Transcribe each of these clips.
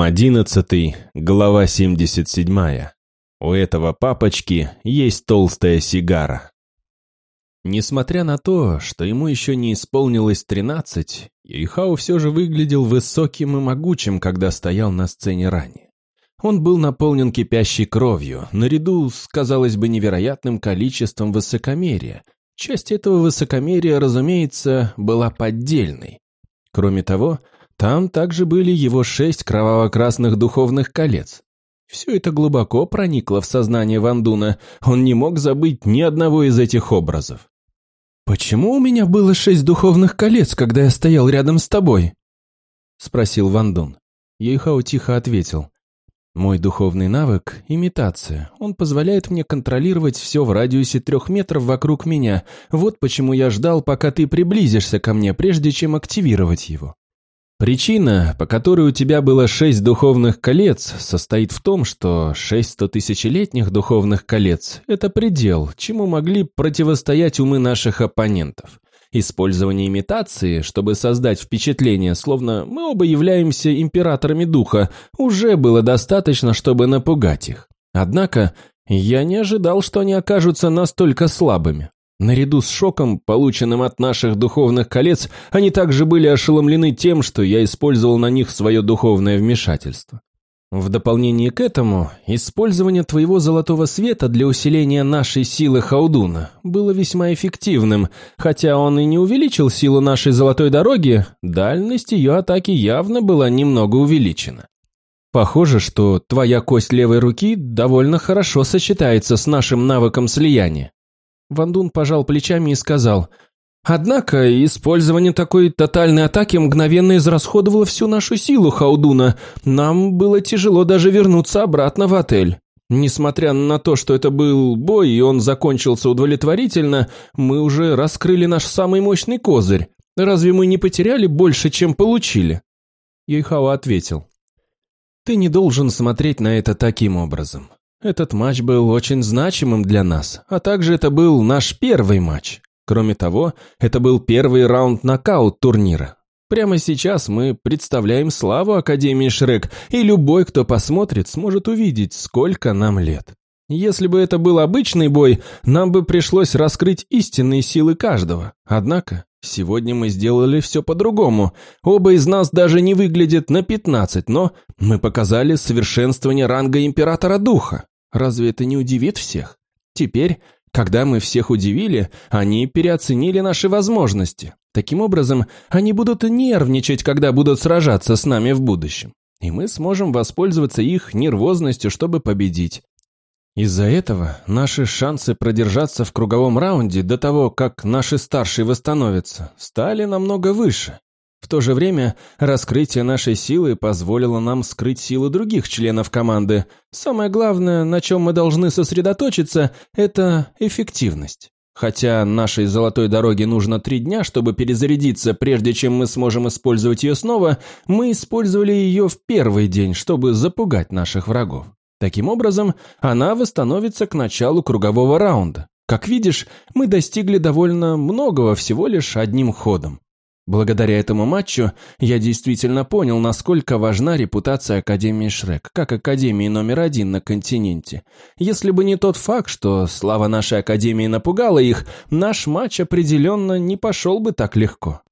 Том 11, глава 77. У этого папочки есть толстая сигара. Несмотря на то, что ему еще не исполнилось 13, Юйхао все же выглядел высоким и могучим, когда стоял на сцене ранее. Он был наполнен кипящей кровью, наряду с, казалось бы, невероятным количеством высокомерия. Часть этого высокомерия, разумеется, была поддельной. Кроме того, там также были его шесть кроваво-красных духовных колец. Все это глубоко проникло в сознание Вандуна, он не мог забыть ни одного из этих образов. «Почему у меня было шесть духовных колец, когда я стоял рядом с тобой?» — спросил Вандун. Ейхао тихо ответил. «Мой духовный навык — имитация. Он позволяет мне контролировать все в радиусе трех метров вокруг меня. Вот почему я ждал, пока ты приблизишься ко мне, прежде чем активировать его. Причина, по которой у тебя было шесть духовных колец, состоит в том, что шесть стотысячелетних духовных колец – это предел, чему могли противостоять умы наших оппонентов. Использование имитации, чтобы создать впечатление, словно мы оба являемся императорами духа, уже было достаточно, чтобы напугать их. Однако, я не ожидал, что они окажутся настолько слабыми. Наряду с шоком, полученным от наших духовных колец, они также были ошеломлены тем, что я использовал на них свое духовное вмешательство. В дополнение к этому, использование твоего золотого света для усиления нашей силы Хаудуна было весьма эффективным, хотя он и не увеличил силу нашей золотой дороги, дальность ее атаки явно была немного увеличена. Похоже, что твоя кость левой руки довольно хорошо сочетается с нашим навыком слияния. Вандун пожал плечами и сказал, «Однако использование такой тотальной атаки мгновенно израсходовало всю нашу силу Хаудуна. Нам было тяжело даже вернуться обратно в отель. Несмотря на то, что это был бой и он закончился удовлетворительно, мы уже раскрыли наш самый мощный козырь. Разве мы не потеряли больше, чем получили?» Юйхао ответил, «Ты не должен смотреть на это таким образом. Этот матч был очень значимым для нас, а также это был наш первый матч. Кроме того, это был первый раунд нокаут турнира. Прямо сейчас мы представляем славу Академии Шрек, и любой, кто посмотрит, сможет увидеть, сколько нам лет. Если бы это был обычный бой, нам бы пришлось раскрыть истинные силы каждого. Однако, сегодня мы сделали все по-другому. Оба из нас даже не выглядят на 15, но мы показали совершенствование ранга Императора Духа. Разве это не удивит всех? Теперь, когда мы всех удивили, они переоценили наши возможности. Таким образом, они будут нервничать, когда будут сражаться с нами в будущем. И мы сможем воспользоваться их нервозностью, чтобы победить. Из-за этого наши шансы продержаться в круговом раунде до того, как наши старшие восстановятся, стали намного выше. В то же время раскрытие нашей силы позволило нам скрыть силы других членов команды. Самое главное, на чем мы должны сосредоточиться, это эффективность. Хотя нашей золотой дороге нужно три дня, чтобы перезарядиться, прежде чем мы сможем использовать ее снова, мы использовали ее в первый день, чтобы запугать наших врагов. Таким образом, она восстановится к началу кругового раунда. Как видишь, мы достигли довольно многого всего лишь одним ходом. Благодаря этому матчу я действительно понял, насколько важна репутация Академии Шрек, как Академии номер один на континенте. Если бы не тот факт, что слава нашей Академии напугала их, наш матч определенно не пошел бы так легко.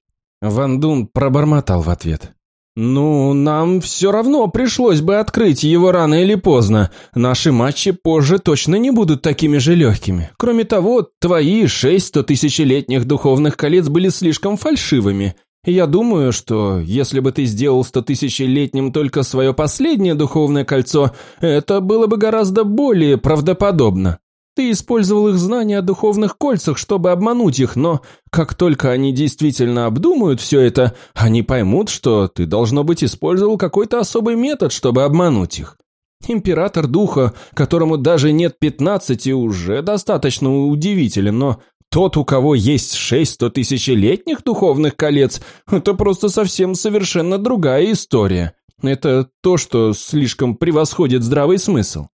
Ван Дун пробормотал в ответ. «Ну, нам все равно пришлось бы открыть его рано или поздно. Наши матчи позже точно не будут такими же легкими. Кроме того, твои шесть стотысячелетних духовных колец были слишком фальшивыми. Я думаю, что если бы ты сделал стотысячелетним только свое последнее духовное кольцо, это было бы гораздо более правдоподобно. Ты использовал их знания о духовных кольцах, чтобы обмануть их, но как только они действительно обдумают все это, они поймут, что ты, должно быть, использовал какой-то особый метод, чтобы обмануть их. Император Духа, которому даже нет пятнадцати, уже достаточно удивителен, но тот, у кого есть шесть сто тысячелетних духовных колец, это просто совсем совершенно другая история. Это то, что слишком превосходит здравый смысл.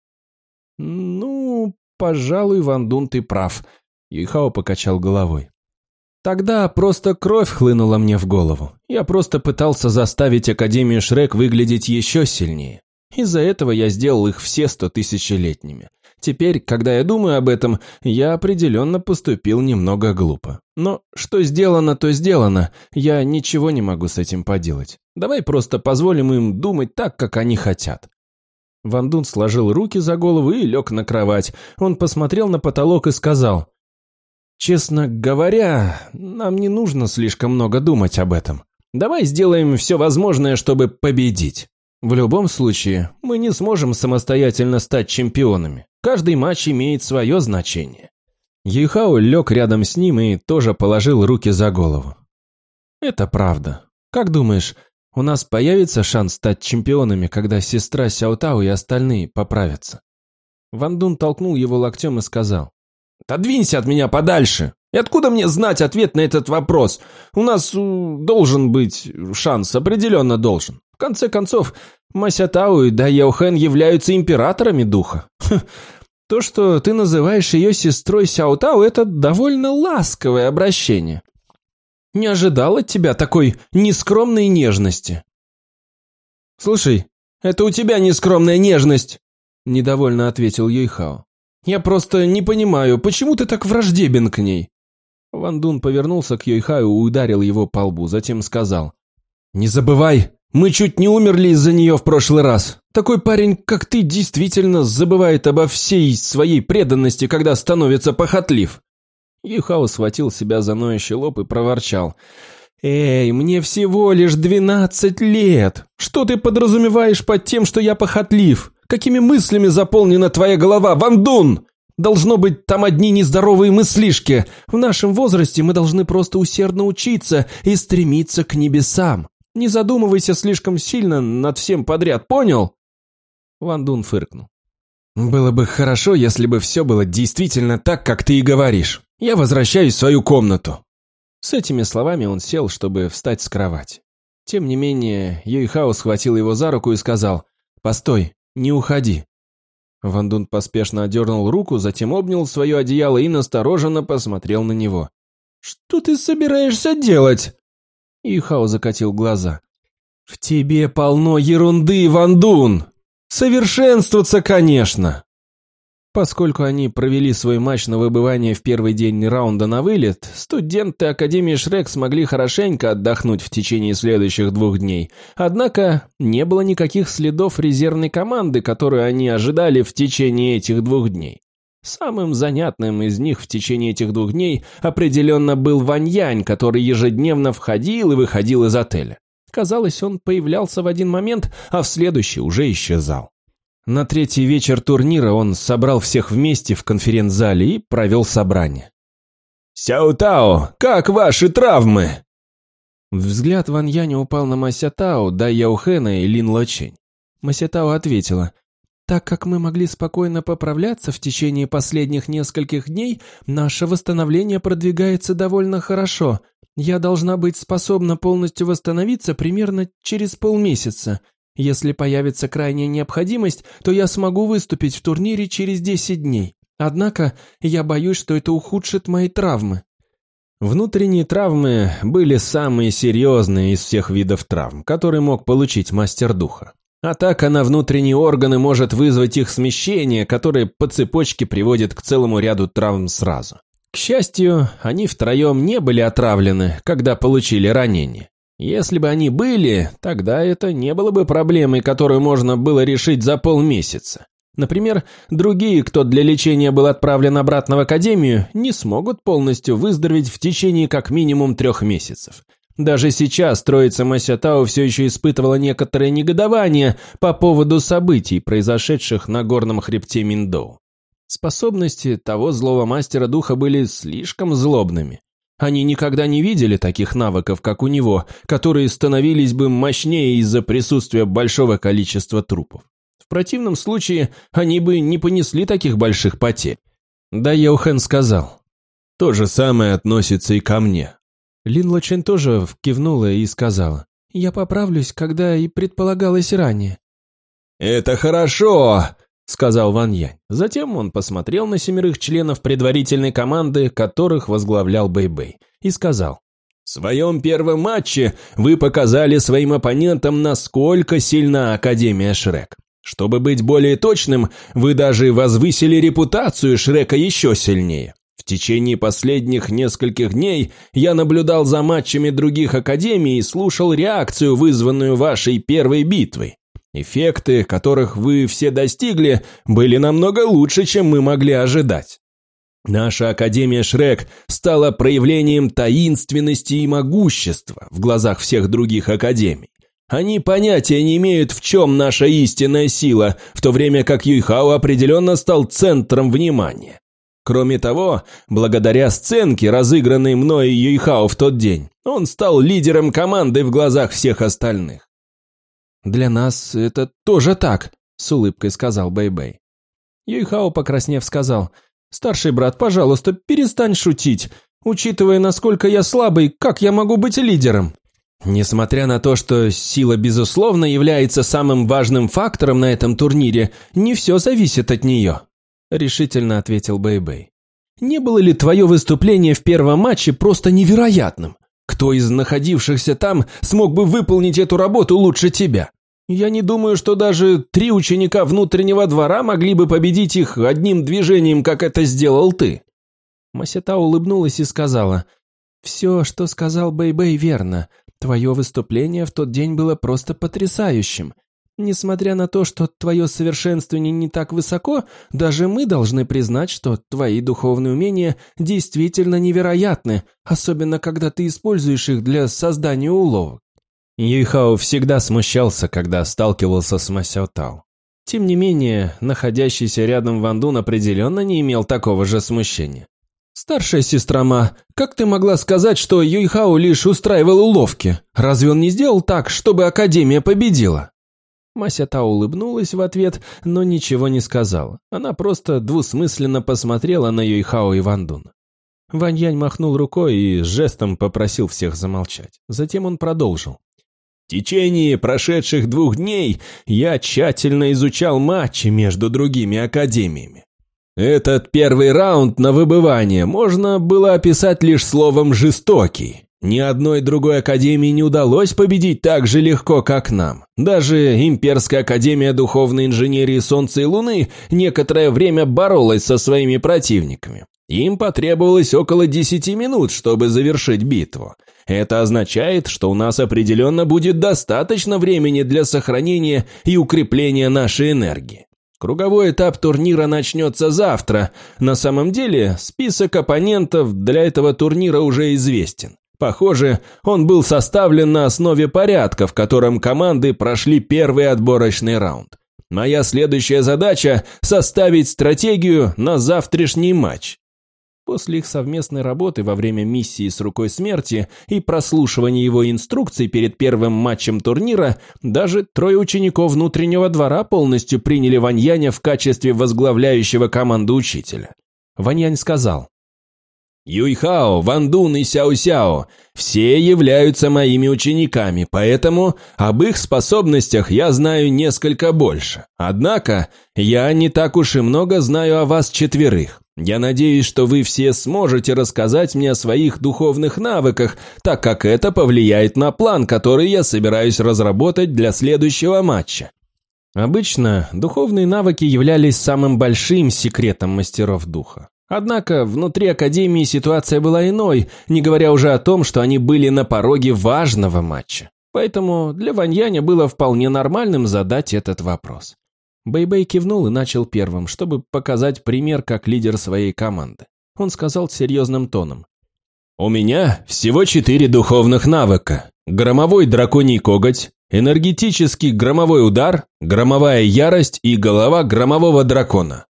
Ну, пожалуй, Ван Дун, ты прав. Юйхао покачал головой. Тогда просто кровь хлынула мне в голову. Я просто пытался заставить Академию Шрек выглядеть еще сильнее. Из-за этого я сделал их все стотысячелетними. Теперь, когда я думаю об этом, я определенно поступил немного глупо. Но что сделано, то сделано. Я ничего не могу с этим поделать. Давай просто позволим им думать так, как они хотят. Ван Дун сложил руки за голову и лег на кровать. Он посмотрел на потолок и сказал, «Честно говоря, нам не нужно слишком много думать об этом. Давай сделаем все возможное, чтобы победить. В любом случае, мы не сможем самостоятельно стать чемпионами. Каждый матч имеет свое значение». Ейхао лег рядом с ним и тоже положил руки за голову. «Это правда. Как думаешь, у нас появится шанс стать чемпионами, когда сестра Сяотау и остальные поправятся. Ван Дун толкнул его локтем и сказал. «Отодвинься от меня подальше! И откуда мне знать ответ на этот вопрос? У нас должен быть шанс, определенно должен. В конце концов, Мася Тау и Да Яохэн являются императорами духа. То, что ты называешь ее сестрой Сяо Тау, это довольно ласковое обращение. Не ожидал от тебя такой нескромной нежности. Слушай, это у тебя нескромная нежность, недовольно ответил Юйхао. Я просто не понимаю, почему ты так враждебен к ней? Ван Дун повернулся к Юйхаю и ударил его по лбу, затем сказал. «Не забывай, мы чуть не умерли из-за нее в прошлый раз. Такой парень, как ты, действительно забывает обо всей своей преданности, когда становится похотлив. Юхао схватил себя за ноющий лоб и проворчал. «Эй, мне всего лишь двенадцать лет! Что ты подразумеваешь под тем, что я похотлив? Какими мыслями заполнена твоя голова, Вандун? Должно быть, там одни нездоровые мыслишки. В нашем возрасте мы должны просто усердно учиться и стремиться к небесам. Не задумывайся слишком сильно над всем подряд, понял?» Вандун фыркнул. «Было бы хорошо, если бы все было действительно так, как ты и говоришь. Я возвращаюсь в свою комнату». С этими словами он сел, чтобы встать с кровати. Тем не менее, Юйхао схватил его за руку и сказал «Постой, не уходи». Вандун поспешно одернул руку, затем обнял свое одеяло и настороженно посмотрел на него. «Что ты собираешься делать?» Юйхао закатил глаза. «В тебе полно ерунды, Вандун! Совершенствоваться, конечно!» Поскольку они провели свой матч на выбывание в первый день раунда на вылет, студенты Академии Шрек смогли хорошенько отдохнуть в течение следующих двух дней. Однако не было никаких следов резервной команды, которую они ожидали в течение этих двух дней. Самым занятным из них в течение этих двух дней определенно был Ваньянь, который ежедневно входил и выходил из отеля. Казалось, он появлялся в один момент, а в следующий уже исчезал. На третий вечер турнира он собрал всех вместе в конференц-зале и провел собрание. «Сяо Тао, как ваши травмы?» Взгляд Ван Яня упал на Мася Тао, Дай Яухена и Лин Лочень. Мася Тао ответила, «Так как мы могли спокойно поправляться в течение последних нескольких дней, наше восстановление продвигается довольно хорошо. Я должна быть способна полностью восстановиться примерно через полмесяца. Если появится крайняя необходимость, то я смогу выступить в турнире через 10 дней. Однако я боюсь, что это ухудшит мои травмы. Внутренние травмы были самые серьезные из всех видов травм, которые мог получить мастер духа. Атака на внутренние органы может вызвать их смещение, которое по цепочке приводит к целому ряду травм сразу. К счастью, они втроем не были отравлены, когда получили ранение. Если бы они были, тогда это не было бы проблемой, которую можно было решить за полмесяца. Например, другие, кто для лечения был отправлен обратно в академию, не смогут полностью выздороветь в течение как минимум трех месяцев. Даже сейчас троица Масятау все еще испытывала некоторое негодование по поводу событий, произошедших на горном хребте Миндоу. Способности того злого мастера духа были слишком злобными. Они никогда не видели таких навыков, как у него, которые становились бы мощнее из-за присутствия большого количества трупов. В противном случае они бы не понесли таких больших потерь. Да, Йохан сказал. То же самое относится и ко мне. Лин Лочен тоже кивнула и сказала. Я поправлюсь, когда и предполагалось ранее. «Это хорошо!» Сказал Ван Янь. Затем он посмотрел на семерых членов предварительной команды, которых возглавлял Бэй-Бэй, и сказал. В своем первом матче вы показали своим оппонентам, насколько сильна Академия Шрек. Чтобы быть более точным, вы даже возвысили репутацию Шрека еще сильнее. В течение последних нескольких дней я наблюдал за матчами других академий и слушал реакцию, вызванную вашей первой битвой. Эффекты, которых вы все достигли, были намного лучше, чем мы могли ожидать. Наша Академия Шрек стала проявлением таинственности и могущества в глазах всех других академий. Они понятия не имеют, в чем наша истинная сила, в то время как Юйхао определенно стал центром внимания. Кроме того, благодаря сценке, разыгранной мной и Юйхао в тот день, он стал лидером команды в глазах всех остальных. «Для нас это тоже так», — с улыбкой сказал Бэйбэй. -Бэй. Юйхао, покраснев, сказал, «Старший брат, пожалуйста, перестань шутить. Учитывая, насколько я слабый, как я могу быть лидером?» Несмотря на то, что сила, безусловно, является самым важным фактором на этом турнире, не все зависит от нее решительно ответил Бэйбэй. Не было ли твое выступление в первом матче просто невероятным? Кто из находившихся там смог бы выполнить эту работу лучше тебя? Я не думаю, что даже три ученика внутреннего двора могли бы победить их одним движением, как это сделал ты. Масета улыбнулась и сказала, «Все, что сказал Бэйбэй, верно. Твое выступление в тот день было просто потрясающим. Несмотря на то, что твое совершенствование не так высоко, даже мы должны признать, что твои духовные умения действительно невероятны, особенно когда ты используешь их для создания уловок. Юйхао всегда смущался, когда сталкивался с Масяо Тао. Тем не менее, находящийся рядом Ван Дун определенно не имел такого же смущения. «Старшая сестра Ма, как ты могла сказать, что Юйхао лишь устраивал уловки? Разве он не сделал так, чтобы Академия победила?» Мася Та улыбнулась в ответ, но ничего не сказала. Она просто двусмысленно посмотрела на Юйхао и Вандун. Ваньянь махнул рукой и жестом попросил всех замолчать. Затем он продолжил. В течение прошедших двух дней я тщательно изучал матчи между другими академиями. Этот первый раунд на выбывание можно было описать лишь словом «жестокий». Ни одной другой академии не удалось победить так же легко, как нам. Даже Имперская академия духовной инженерии Солнца и Луны некоторое время боролась со своими противниками. Им потребовалось около 10 минут, чтобы завершить битву. Это означает, что у нас определенно будет достаточно времени для сохранения и укрепления нашей энергии. Круговой этап турнира начнется завтра. На самом деле, список оппонентов для этого турнира уже известен. Похоже, он был составлен на основе порядка, в котором команды прошли первый отборочный раунд. Моя следующая задача – составить стратегию на завтрашний матч. После их совместной работы во время миссии с рукой смерти и прослушивания его инструкций перед первым матчем турнира, даже трое учеников внутреннего двора полностью приняли Ваньяня в качестве возглавляющего команду учителя. Ваньянь сказал, Юйхао, Вандун и Сяо-Сяо все являются моими учениками, поэтому об их способностях я знаю несколько больше. Однако, я не так уж и много знаю о вас четверых. Я надеюсь, что вы все сможете рассказать мне о своих духовных навыках, так как это повлияет на план, который я собираюсь разработать для следующего матча. Обычно духовные навыки являлись самым большим секретом мастеров духа. Однако внутри Академии ситуация была иной, не говоря уже о том, что они были на пороге важного матча. Поэтому для Ваньяня было вполне нормальным задать этот вопрос. Бэйбэй -бэй кивнул и начал первым, чтобы показать пример как лидер своей команды. Он сказал серьезным тоном. «У меня всего четыре духовных навыка. Громовой драконий коготь, энергетический громовой удар, громовая ярость и голова громового дракона.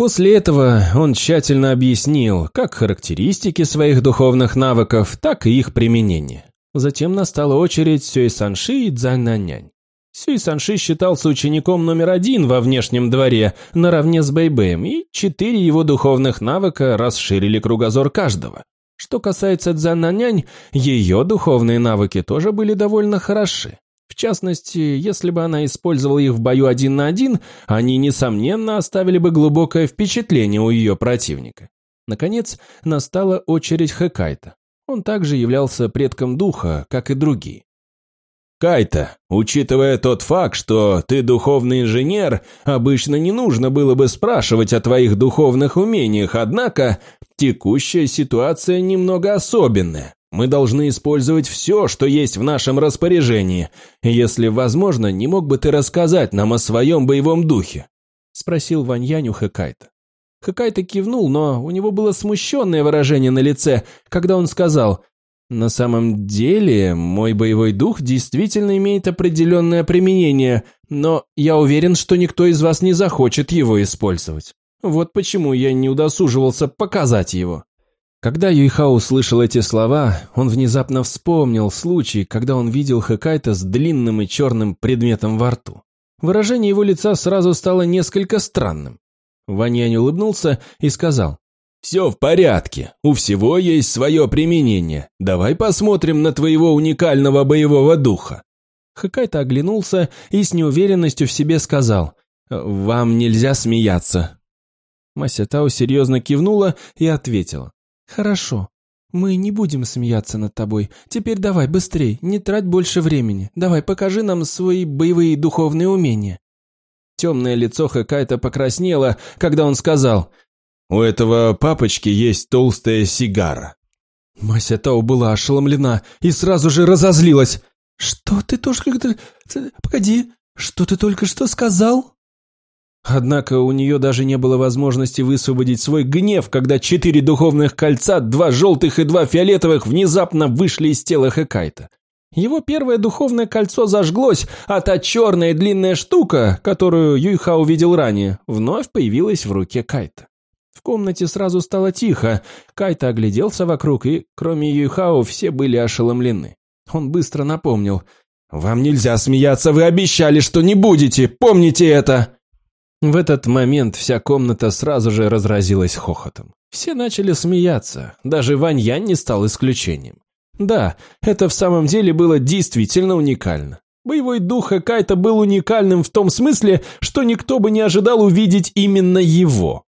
После этого он тщательно объяснил как характеристики своих духовных навыков, так и их применение. Затем настала очередь Сюй Санши и Цзань Сюй Санши считался учеником номер один во внешнем дворе, наравне с Бэйбэем, и четыре его духовных навыка расширили кругозор каждого. Что касается Цзананянь, ее духовные навыки тоже были довольно хороши. В частности, если бы она использовала их в бою один на один, они, несомненно, оставили бы глубокое впечатление у ее противника. Наконец, настала очередь Хэкайта. Он также являлся предком духа, как и другие. Кайта, учитывая тот факт, что ты духовный инженер, обычно не нужно было бы спрашивать о твоих духовных умениях, однако текущая ситуация немного особенная. Мы должны использовать все, что есть в нашем распоряжении. Если возможно, не мог бы ты рассказать нам о своем боевом духе?» – спросил Ваньянь у Хэкайта. Хэкайта кивнул, но у него было смущенное выражение на лице, когда он сказал «На самом деле, мой боевой дух действительно имеет определенное применение, но я уверен, что никто из вас не захочет его использовать. Вот почему я не удосуживался показать его». Когда Юйхао услышал эти слова, он внезапно вспомнил случай, когда он видел Хэкайта с длинным и черным предметом во рту. Выражение его лица сразу стало несколько странным. Ваньянь улыбнулся и сказал, «Все в порядке, у всего есть свое применение. Давай посмотрим на твоего уникального боевого духа». Хэкайта оглянулся и с неуверенностью в себе сказал, «Вам нельзя смеяться». Мася Тао серьезно кивнула и ответила, «Хорошо. Мы не будем смеяться над тобой. Теперь давай, быстрей, не трать больше времени. Давай, покажи нам свои боевые духовные умения». Темное лицо Хэкайта покраснело, когда он сказал, «У этого папочки есть толстая сигара». Мася Тау была ошеломлена и сразу же разозлилась. «Что ты только... Погоди, что ты только что сказал?» Однако у нее даже не было возможности высвободить свой гнев, когда четыре духовных кольца, два желтых и два фиолетовых, внезапно вышли из тела Хэкайта. Его первое духовное кольцо зажглось, а та черная длинная штука, которую Юйха увидел ранее, вновь появилась в руке Кайта. В комнате сразу стало тихо, Кайта огляделся вокруг, и, кроме Юйхао, все были ошеломлены. Он быстро напомнил. «Вам нельзя смеяться, вы обещали, что не будете, помните это!» В этот момент вся комната сразу же разразилась хохотом. Все начали смеяться, даже Вань Янь не стал исключением. Да, это в самом деле было действительно уникально. Боевой дух Хакайта был уникальным в том смысле, что никто бы не ожидал увидеть именно его.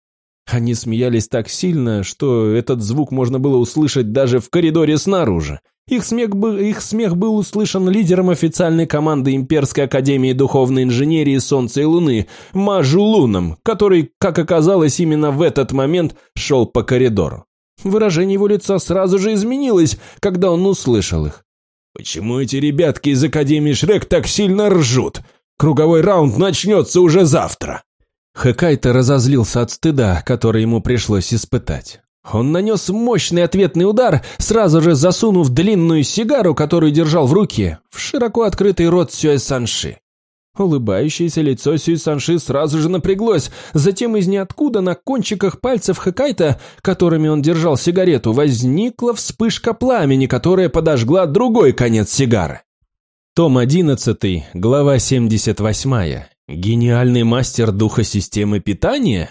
Они смеялись так сильно, что этот звук можно было услышать даже в коридоре снаружи. Их смех, был, их смех был услышан лидером официальной команды Имперской Академии Духовной Инженерии Солнца и Луны, Мажу Луном, который, как оказалось, именно в этот момент шел по коридору. Выражение его лица сразу же изменилось, когда он услышал их. «Почему эти ребятки из Академии Шрек так сильно ржут? Круговой раунд начнется уже завтра!» Хэкайто разозлился от стыда, который ему пришлось испытать. Он нанес мощный ответный удар, сразу же засунув длинную сигару, которую держал в руке, в широко открытый рот Сюэ Санши. Улыбающееся лицо Сюй Санши сразу же напряглось, затем из ниоткуда на кончиках пальцев Хэкайта, которыми он держал сигарету, возникла вспышка пламени, которая подожгла другой конец сигары. Том 11, глава 78. Гениальный мастер духа системы питания?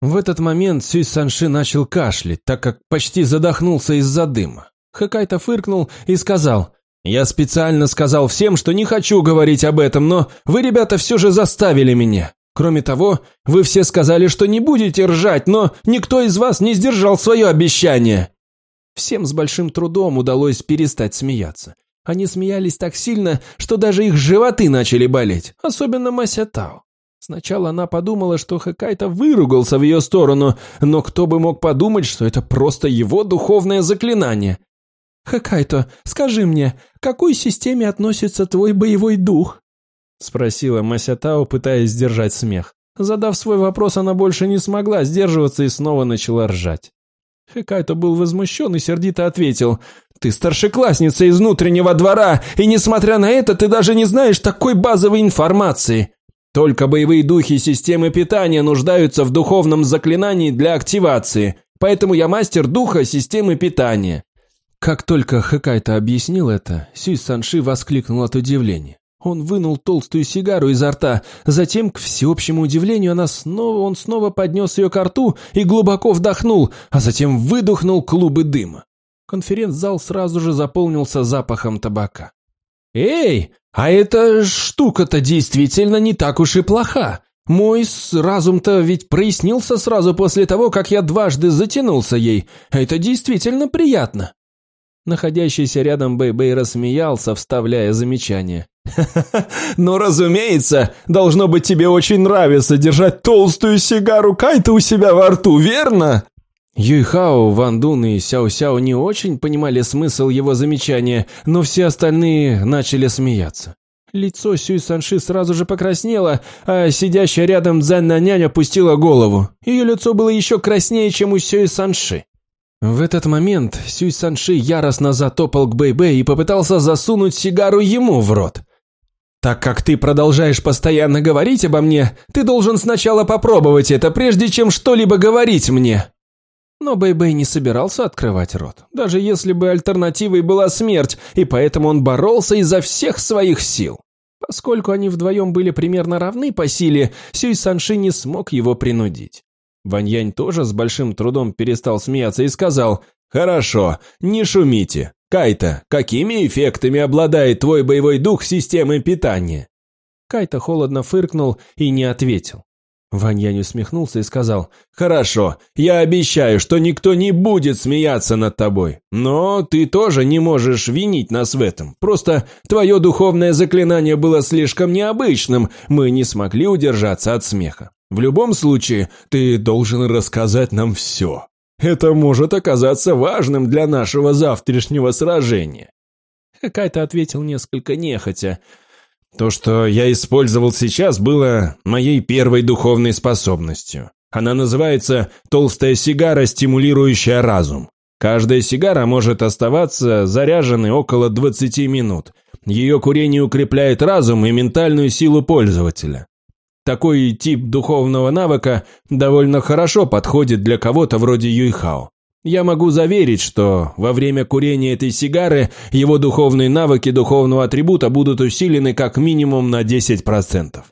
В этот момент Сюй Санши начал кашлять, так как почти задохнулся из-за дыма. Хэкайта фыркнул и сказал – я специально сказал всем, что не хочу говорить об этом, но вы, ребята, все же заставили меня. Кроме того, вы все сказали, что не будете ржать, но никто из вас не сдержал свое обещание. Всем с большим трудом удалось перестать смеяться. Они смеялись так сильно, что даже их животы начали болеть, особенно Мася Тао. Сначала она подумала, что Хакайта выругался в ее сторону, но кто бы мог подумать, что это просто его духовное заклинание. «Хакайто, скажи мне, к какой системе относится твой боевой дух?» Спросила Масятао, пытаясь сдержать смех. Задав свой вопрос, она больше не смогла сдерживаться и снова начала ржать. Хакайто был возмущен и сердито ответил. «Ты старшеклассница из внутреннего двора, и несмотря на это, ты даже не знаешь такой базовой информации. Только боевые духи системы питания нуждаются в духовном заклинании для активации, поэтому я мастер духа системы питания. Как только Хэкайта объяснил это, Сюй Санши воскликнул от удивления. Он вынул толстую сигару изо рта, затем, к всеобщему удивлению, она снова, он снова поднес ее к рту и глубоко вдохнул, а затем выдохнул клубы дыма. Конференц-зал сразу же заполнился запахом табака. «Эй, а эта штука-то действительно не так уж и плоха. Мой разум-то ведь прояснился сразу после того, как я дважды затянулся ей. Это действительно приятно». Находящийся рядом Бэй-Бэй рассмеялся, вставляя замечание. «Ха-ха-ха, ну разумеется, должно быть тебе очень нравится держать толстую сигару Кайта у себя во рту, верно?» Юйхао, Ван Дун и Сяо Сяо не очень понимали смысл его замечания, но все остальные начали смеяться. Лицо Сюй Санши сразу же покраснело, а сидящая рядом Цзэнь нянь опустила голову. Ее лицо было еще краснее, чем у Сюй Санши. В этот момент Сюй Санши яростно затопал к Бэй-Бэй и попытался засунуть сигару ему в рот. «Так как ты продолжаешь постоянно говорить обо мне, ты должен сначала попробовать это, прежде чем что-либо говорить мне», но Бэй-Бэй не собирался открывать рот, даже если бы альтернативой была смерть, и поэтому он боролся изо всех своих сил. Поскольку они вдвоем были примерно равны по силе, Сюй Санши не смог его принудить. Ваньянь тоже с большим трудом перестал смеяться и сказал «Хорошо, не шумите. Кайта, какими эффектами обладает твой боевой дух системы питания?» Кайта холодно фыркнул и не ответил. Ваньянь усмехнулся и сказал, «Хорошо, я обещаю, что никто не будет смеяться над тобой. Но ты тоже не можешь винить нас в этом. Просто твое духовное заклинание было слишком необычным, мы не смогли удержаться от смеха. В любом случае, ты должен рассказать нам все. Это может оказаться важным для нашего завтрашнего сражения». Кайта ответил несколько нехотя, то, что я использовал сейчас, было моей первой духовной способностью. Она называется «толстая сигара, стимулирующая разум». Каждая сигара может оставаться заряженной около 20 минут. Ее курение укрепляет разум и ментальную силу пользователя. Такой тип духовного навыка довольно хорошо подходит для кого-то вроде Юйхао. Я могу заверить, что во время курения этой сигары его духовные навыки духовного атрибута будут усилены как минимум на 10%.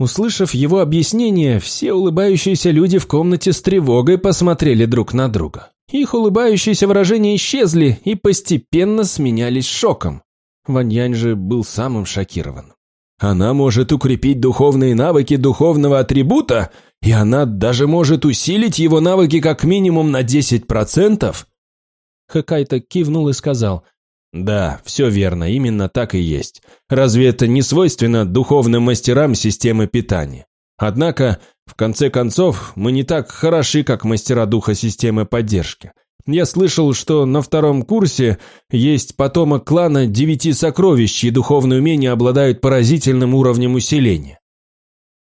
Услышав его объяснение, все улыбающиеся люди в комнате с тревогой посмотрели друг на друга. Их улыбающиеся выражения исчезли и постепенно сменялись шоком. Ваньянь же был самым шокирован. Она может укрепить духовные навыки духовного атрибута и она даже может усилить его навыки как минимум на 10%? Хакайто кивнул и сказал, «Да, все верно, именно так и есть. Разве это не свойственно духовным мастерам системы питания? Однако, в конце концов, мы не так хороши, как мастера духа системы поддержки. Я слышал, что на втором курсе есть потомок клана девяти сокровищ, чьи духовные умения обладают поразительным уровнем усиления.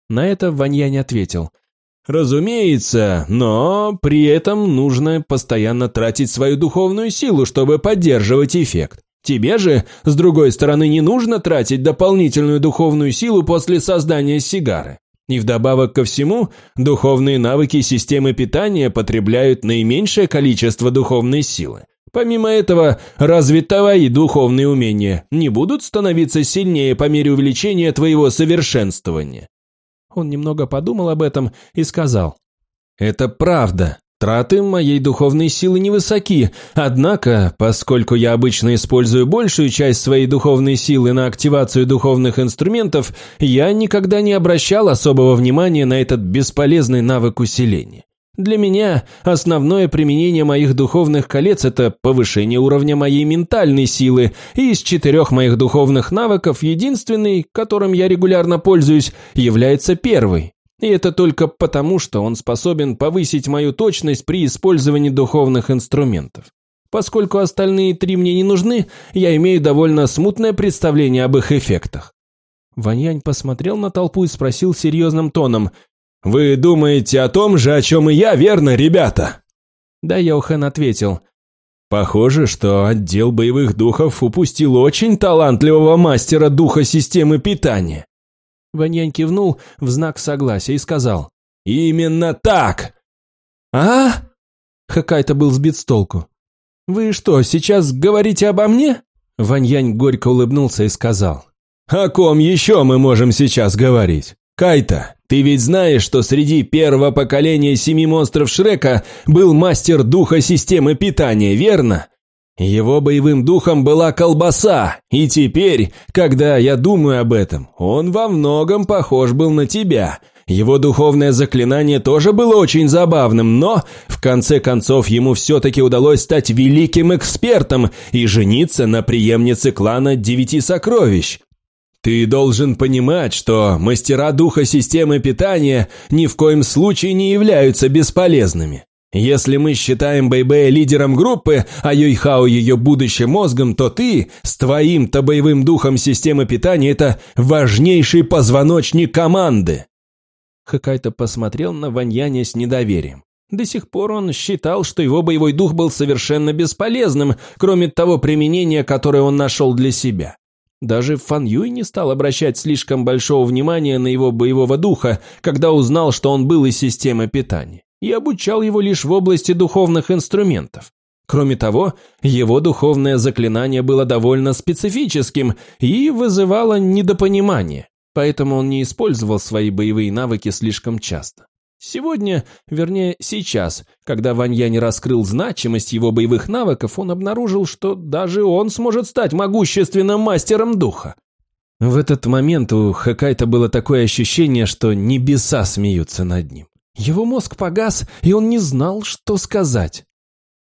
На это Ваньянь ответил – Разумеется, но при этом нужно постоянно тратить свою духовную силу, чтобы поддерживать эффект. Тебе же, с другой стороны, не нужно тратить дополнительную духовную силу после создания сигары. И вдобавок ко всему, духовные навыки системы питания потребляют наименьшее количество духовной силы. Помимо этого, разве твои духовные умения не будут становиться сильнее по мере увеличения твоего совершенствования? Он немного подумал об этом и сказал. «Это правда. Траты моей духовной силы невысоки, однако, поскольку я обычно использую большую часть своей духовной силы на активацию духовных инструментов, я никогда не обращал особого внимания на этот бесполезный навык усиления. Для меня основное применение моих духовных колец – это повышение уровня моей ментальной силы, и из четырех моих духовных навыков единственный, которым я регулярно пользуюсь, является первый. И это только потому, что он способен повысить мою точность при использовании духовных инструментов. Поскольку остальные три мне не нужны, я имею довольно смутное представление об их эффектах. Ваньянь посмотрел на толпу и спросил серьезным тоном, «Вы думаете о том же, о чем и я, верно, ребята?» Да, Йохан ответил. «Похоже, что отдел боевых духов упустил очень талантливого мастера духа системы питания». Ваньянь кивнул в знак согласия и сказал. «Именно так!» «А?» Хакайто был сбит с толку. «Вы что, сейчас говорите обо мне?» Ваньянь горько улыбнулся и сказал. «О ком еще мы можем сейчас говорить? Кайта, ты ведь знаешь, что среди первого поколения семи монстров Шрека был мастер духа системы питания, верно? Его боевым духом была колбаса, и теперь, когда я думаю об этом, он во многом похож был на тебя. Его духовное заклинание тоже было очень забавным, но, в конце концов, ему все-таки удалось стать великим экспертом и жениться на преемнице клана Девяти Сокровищ. Ты должен понимать, что мастера духа системы питания ни в коем случае не являются бесполезными. Если мы считаем Бэйбэя лидером группы, а Юйхао ее будущим мозгом, то ты с твоим-то боевым духом системы питания – это важнейший позвоночник команды. Хакайто посмотрел на Ваньяня с недоверием. До сих пор он считал, что его боевой дух был совершенно бесполезным, кроме того применения, которое он нашел для себя. Даже Фан Юй не стал обращать слишком большого внимания на его боевого духа, когда узнал, что он был из системы питания и обучал его лишь в области духовных инструментов. Кроме того, его духовное заклинание было довольно специфическим и вызывало недопонимание, поэтому он не использовал свои боевые навыки слишком часто. Сегодня, вернее сейчас, когда Ванья не раскрыл значимость его боевых навыков, он обнаружил, что даже он сможет стать могущественным мастером духа. В этот момент у Хакайта было такое ощущение, что небеса смеются над ним. Его мозг погас, и он не знал, что сказать.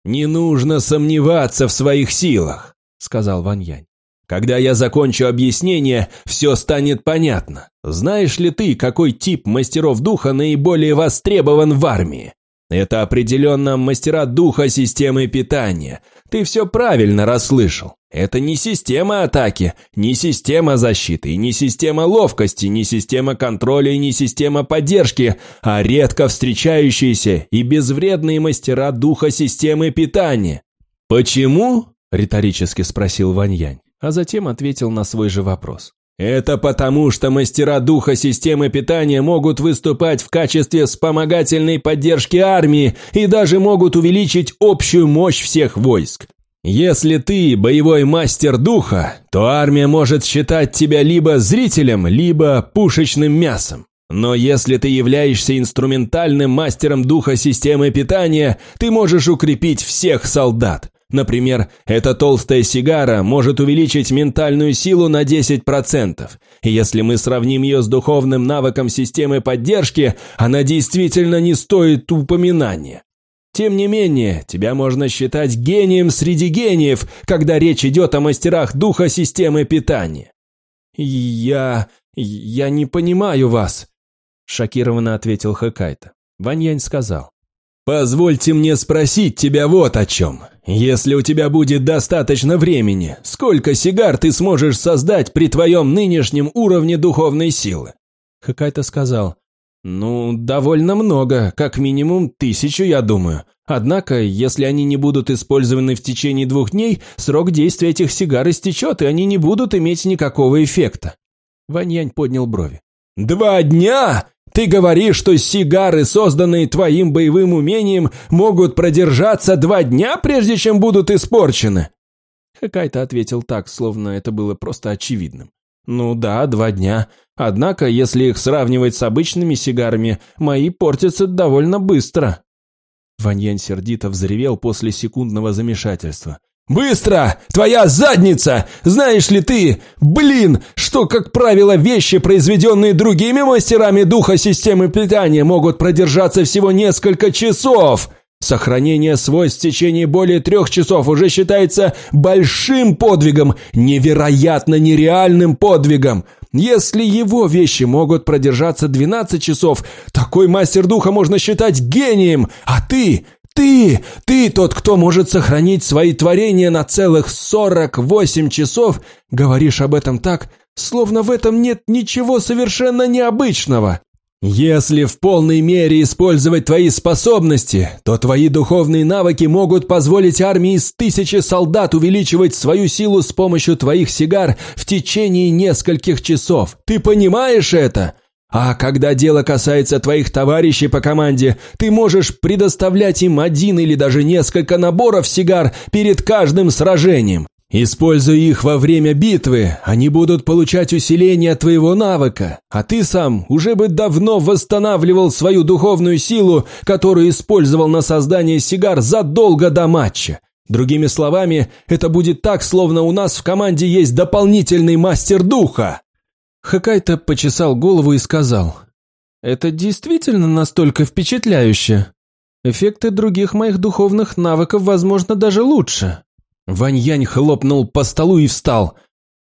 «Не нужно сомневаться в своих силах», — сказал Ваньянь. «Когда я закончу объяснение, все станет понятно. Знаешь ли ты, какой тип мастеров духа наиболее востребован в армии? Это определенно мастера духа системы питания. Ты все правильно расслышал. Это не система атаки, не система защиты, не система ловкости, не система контроля и не система поддержки, а редко встречающиеся и безвредные мастера духа системы питания. «Почему?» – риторически спросил Ваньянь, а затем ответил на свой же вопрос. Это потому, что мастера духа системы питания могут выступать в качестве вспомогательной поддержки армии и даже могут увеличить общую мощь всех войск. Если ты боевой мастер духа, то армия может считать тебя либо зрителем, либо пушечным мясом. Но если ты являешься инструментальным мастером духа системы питания, ты можешь укрепить всех солдат. Например, эта толстая сигара может увеличить ментальную силу на 10%. И если мы сравним ее с духовным навыком системы поддержки, она действительно не стоит упоминания. Тем не менее, тебя можно считать гением среди гениев, когда речь идет о мастерах духа системы питания. «Я... я не понимаю вас», – шокированно ответил Хэкайта. Ваньянь сказал. «Позвольте мне спросить тебя вот о чем. Если у тебя будет достаточно времени, сколько сигар ты сможешь создать при твоем нынешнем уровне духовной силы?» Хэкайта сказал. «Ну, довольно много, как минимум тысячу, я думаю. Однако, если они не будут использованы в течение двух дней, срок действия этих сигар истечет, и они не будут иметь никакого эффекта». Ваньянь поднял брови. «Два дня? Ты говоришь, что сигары, созданные твоим боевым умением, могут продержаться два дня, прежде чем будут испорчены?» Хакайта ответил так, словно это было просто очевидным. «Ну да, два дня. Однако, если их сравнивать с обычными сигарами, мои портятся довольно быстро». Ваньян сердито взревел после секундного замешательства. «Быстро! Твоя задница! Знаешь ли ты, блин, что, как правило, вещи, произведенные другими мастерами духа системы питания, могут продержаться всего несколько часов!» Сохранение свойств в течение более трех часов уже считается большим подвигом, невероятно нереальным подвигом. Если его вещи могут продержаться 12 часов, такой мастер духа можно считать гением, а ты, ты, ты тот, кто может сохранить свои творения на целых 48 часов, говоришь об этом так, словно в этом нет ничего совершенно необычного. Если в полной мере использовать твои способности, то твои духовные навыки могут позволить армии из тысячи солдат увеличивать свою силу с помощью твоих сигар в течение нескольких часов. Ты понимаешь это? А когда дело касается твоих товарищей по команде, ты можешь предоставлять им один или даже несколько наборов сигар перед каждым сражением. Используя их во время битвы, они будут получать усиление твоего навыка, а ты сам уже бы давно восстанавливал свою духовную силу, которую использовал на создание сигар задолго до матча. Другими словами, это будет так, словно у нас в команде есть дополнительный мастер духа. Хакайта почесал голову и сказал, «Это действительно настолько впечатляюще. Эффекты других моих духовных навыков, возможно, даже лучше». Ваньянь хлопнул по столу и встал.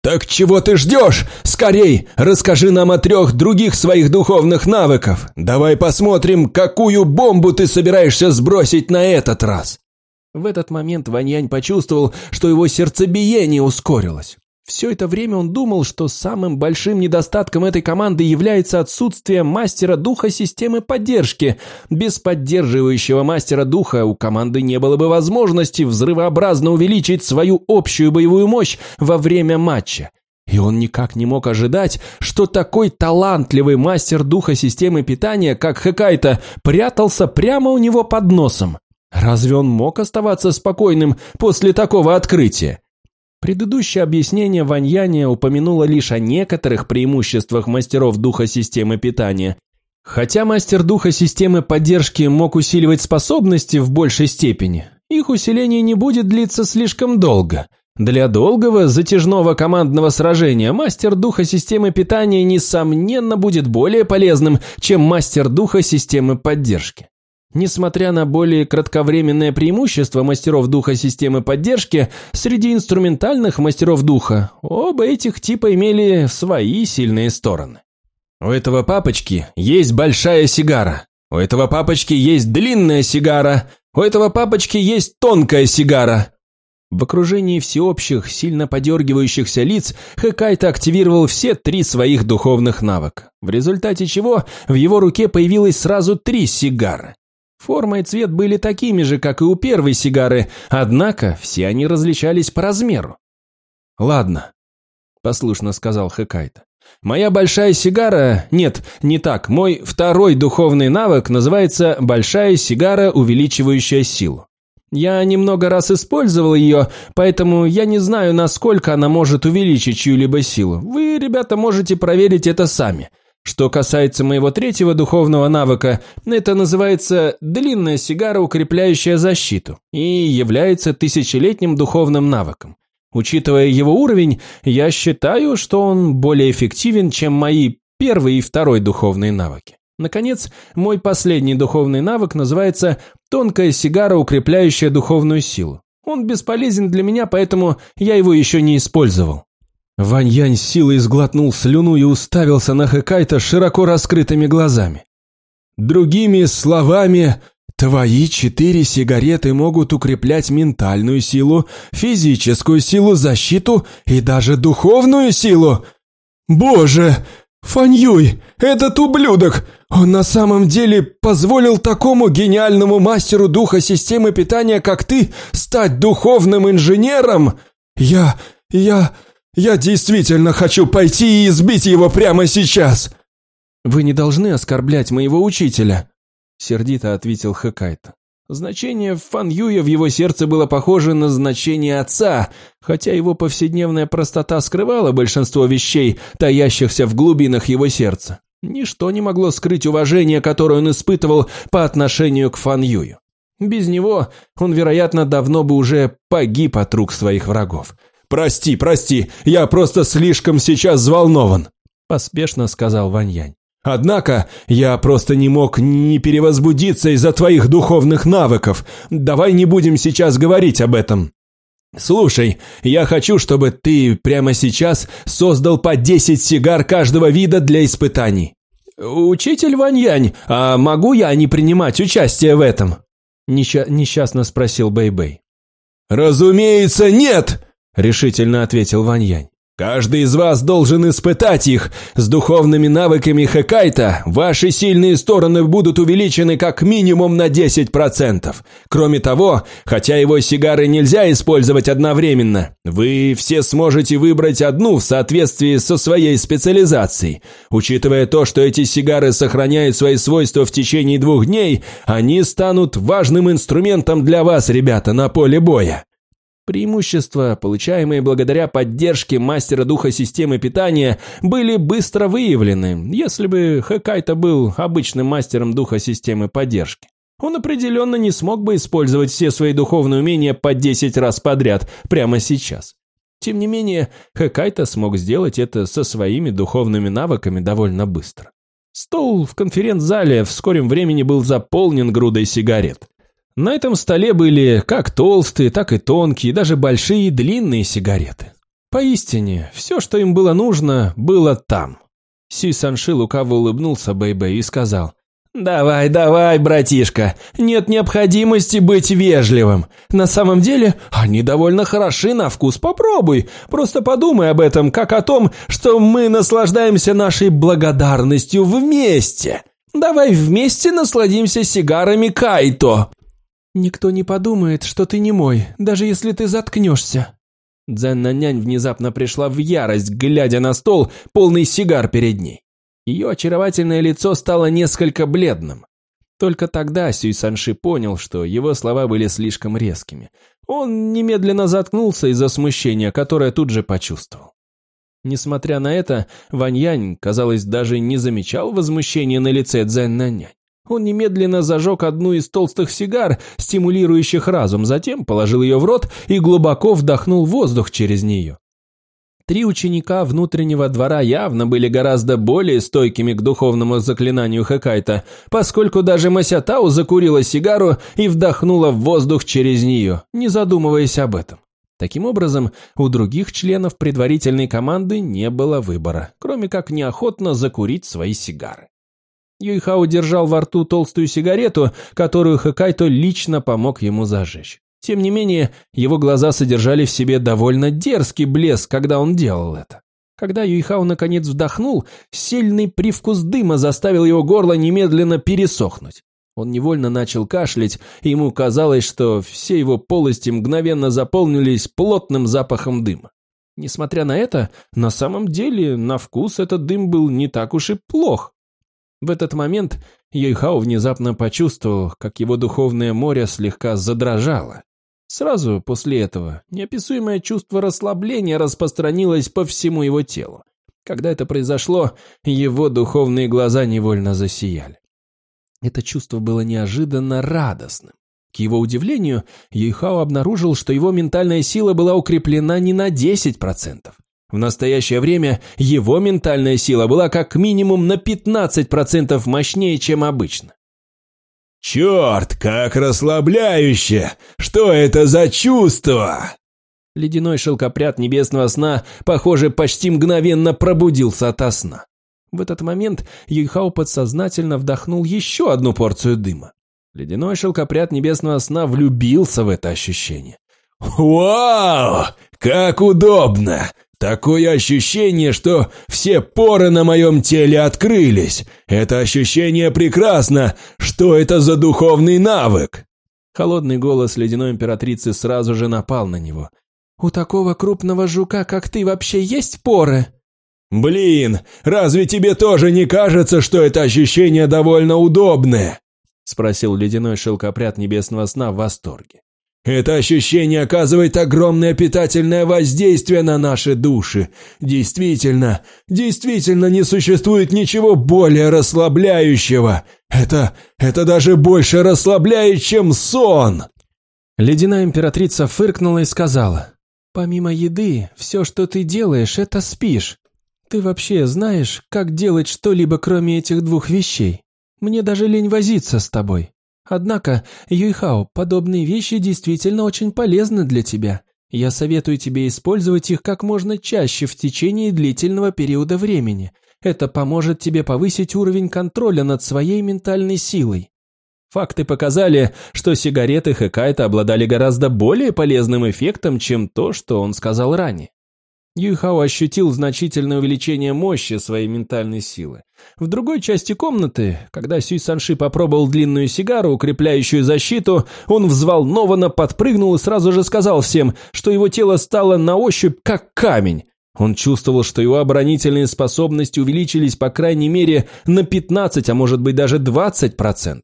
«Так чего ты ждешь? Скорей, расскажи нам о трех других своих духовных навыков. Давай посмотрим, какую бомбу ты собираешься сбросить на этот раз». В этот момент Ваньянь почувствовал, что его сердцебиение ускорилось. Все это время он думал, что самым большим недостатком этой команды является отсутствие мастера духа системы поддержки. Без поддерживающего мастера духа у команды не было бы возможности взрывообразно увеличить свою общую боевую мощь во время матча. И он никак не мог ожидать, что такой талантливый мастер духа системы питания, как Хакайта, прятался прямо у него под носом. Разве он мог оставаться спокойным после такого открытия? Предыдущее объяснение Ваньяне упомянуло лишь о некоторых преимуществах мастеров духа системы питания. Хотя мастер духа системы поддержки мог усиливать способности в большей степени, их усиление не будет длиться слишком долго. Для долгого, затяжного командного сражения мастер духа системы питания, несомненно, будет более полезным, чем мастер духа системы поддержки. Несмотря на более кратковременное преимущество мастеров духа системы поддержки, среди инструментальных мастеров духа оба этих типа имели свои сильные стороны. У этого папочки есть большая сигара, у этого папочки есть длинная сигара, у этого папочки есть тонкая сигара. В окружении всеобщих, сильно подергивающихся лиц Хэкайта активировал все три своих духовных навыка, в результате чего в его руке появилось сразу три сигары. Форма и цвет были такими же, как и у первой сигары, однако все они различались по размеру. «Ладно», – послушно сказал Хэкайта. «Моя большая сигара... Нет, не так. Мой второй духовный навык называется «Большая сигара, увеличивающая силу». Я немного раз использовал ее, поэтому я не знаю, насколько она может увеличить чью-либо силу. Вы, ребята, можете проверить это сами. Что касается моего третьего духовного навыка, это называется «длинная сигара, укрепляющая защиту» и является тысячелетним духовным навыком. Учитывая его уровень, я считаю, что он более эффективен, чем мои первый и второй духовные навыки. Наконец, мой последний духовный навык называется «тонкая сигара, укрепляющая духовную силу». Он бесполезен для меня, поэтому я его еще не использовал. Ваньянь силой сглотнул слюну и уставился на Хэкайта широко раскрытыми глазами. «Другими словами, твои четыре сигареты могут укреплять ментальную силу, физическую силу, защиту и даже духовную силу? Боже! Фаньюй, этот ублюдок! Он на самом деле позволил такому гениальному мастеру духа системы питания, как ты, стать духовным инженером? Я... я...» Я действительно хочу пойти и избить его прямо сейчас!» «Вы не должны оскорблять моего учителя», — сердито ответил Хэкайта. Значение Фан Юя в его сердце было похоже на значение отца, хотя его повседневная простота скрывала большинство вещей, таящихся в глубинах его сердца. Ничто не могло скрыть уважение, которое он испытывал по отношению к Фан Юю. Без него он, вероятно, давно бы уже погиб от рук своих врагов. «Прости, прости, я просто слишком сейчас взволнован», – поспешно сказал Ваньянь. «Однако я просто не мог не перевозбудиться из-за твоих духовных навыков. Давай не будем сейчас говорить об этом». «Слушай, я хочу, чтобы ты прямо сейчас создал по 10 сигар каждого вида для испытаний». «Учитель Ваньянь, а могу я не принимать участие в этом?» Неща несчастно спросил Бэйбэй. -Бэй. «Разумеется, нет!» Решительно ответил Ваньянь. Каждый из вас должен испытать их. С духовными навыками Хэкайта ваши сильные стороны будут увеличены как минимум на 10%. Кроме того, хотя его сигары нельзя использовать одновременно, вы все сможете выбрать одну в соответствии со своей специализацией. Учитывая то, что эти сигары сохраняют свои свойства в течение двух дней, они станут важным инструментом для вас, ребята, на поле боя. Преимущества, получаемые благодаря поддержке мастера духа системы питания, были быстро выявлены, если бы Хэкайта был обычным мастером духа системы поддержки. Он определенно не смог бы использовать все свои духовные умения по 10 раз подряд, прямо сейчас. Тем не менее, Хэкайта смог сделать это со своими духовными навыками довольно быстро. Стол в конференц-зале в скором времени был заполнен грудой сигарет. На этом столе были как толстые, так и тонкие, даже большие длинные сигареты. Поистине, все, что им было нужно, было там. Си Санши лукаво улыбнулся Бэйбэй и сказал, «Давай, давай, братишка, нет необходимости быть вежливым. На самом деле, они довольно хороши на вкус, попробуй. Просто подумай об этом, как о том, что мы наслаждаемся нашей благодарностью вместе. Давай вместе насладимся сигарами Кайто». «Никто не подумает, что ты не мой, даже если ты заткнешься». Дзенна-нянь внезапно пришла в ярость, глядя на стол, полный сигар перед ней. Ее очаровательное лицо стало несколько бледным. Только тогда Сюй Санши понял, что его слова были слишком резкими. Он немедленно заткнулся из-за смущения, которое тут же почувствовал. Несмотря на это, Ваньянь, казалось, даже не замечал возмущения на лице Цзэнь-нянь. Он немедленно зажег одну из толстых сигар, стимулирующих разум, затем положил ее в рот и глубоко вдохнул воздух через нее. Три ученика внутреннего двора явно были гораздо более стойкими к духовному заклинанию Хэкайта, поскольку даже Масятау закурила сигару и вдохнула в воздух через нее, не задумываясь об этом. Таким образом, у других членов предварительной команды не было выбора, кроме как неохотно закурить свои сигары. Юйхао держал во рту толстую сигарету, которую Хэкайто лично помог ему зажечь. Тем не менее, его глаза содержали в себе довольно дерзкий блеск, когда он делал это. Когда Юйхао наконец вдохнул, сильный привкус дыма заставил его горло немедленно пересохнуть. Он невольно начал кашлять, и ему казалось, что все его полости мгновенно заполнились плотным запахом дыма. Несмотря на это, на самом деле на вкус этот дым был не так уж и плох. В этот момент Юйхао внезапно почувствовал, как его духовное море слегка задрожало. Сразу после этого неописуемое чувство расслабления распространилось по всему его телу. Когда это произошло, его духовные глаза невольно засияли. Это чувство было неожиданно радостным. К его удивлению, Юйхао обнаружил, что его ментальная сила была укреплена не на 10%. В настоящее время его ментальная сила была как минимум на 15% мощнее, чем обычно. «Черт, как расслабляюще! Что это за чувство?» Ледяной шелкопряд небесного сна, похоже, почти мгновенно пробудился ото сна. В этот момент Юйхао подсознательно вдохнул еще одну порцию дыма. Ледяной шелкопряд небесного сна влюбился в это ощущение. «Вау! Как удобно! Такое ощущение, что все поры на моем теле открылись. Это ощущение прекрасно. Что это за духовный навык?» Холодный голос ледяной императрицы сразу же напал на него. «У такого крупного жука, как ты, вообще есть поры?» «Блин, разве тебе тоже не кажется, что это ощущение довольно удобное?» Спросил ледяной шелкопряд небесного сна в восторге. Это ощущение оказывает огромное питательное воздействие на наши души. Действительно, действительно не существует ничего более расслабляющего. Это, это даже больше расслабляет, чем сон. Ледяная императрица фыркнула и сказала, «Помимо еды, все, что ты делаешь, это спишь. Ты вообще знаешь, как делать что-либо, кроме этих двух вещей? Мне даже лень возиться с тобой. Однако, Юйхао, подобные вещи действительно очень полезны для тебя. Я советую тебе использовать их как можно чаще в течение длительного периода времени. Это поможет тебе повысить уровень контроля над своей ментальной силой. Факты показали, что сигареты Хэкайта обладали гораздо более полезным эффектом, чем то, что он сказал ранее. Юйхао ощутил значительное увеличение мощи своей ментальной силы. В другой части комнаты, когда Сюй Санши попробовал длинную сигару, укрепляющую защиту, он взволнованно подпрыгнул и сразу же сказал всем, что его тело стало на ощупь как камень. Он чувствовал, что его оборонительные способности увеличились по крайней мере на 15, а может быть даже 20%.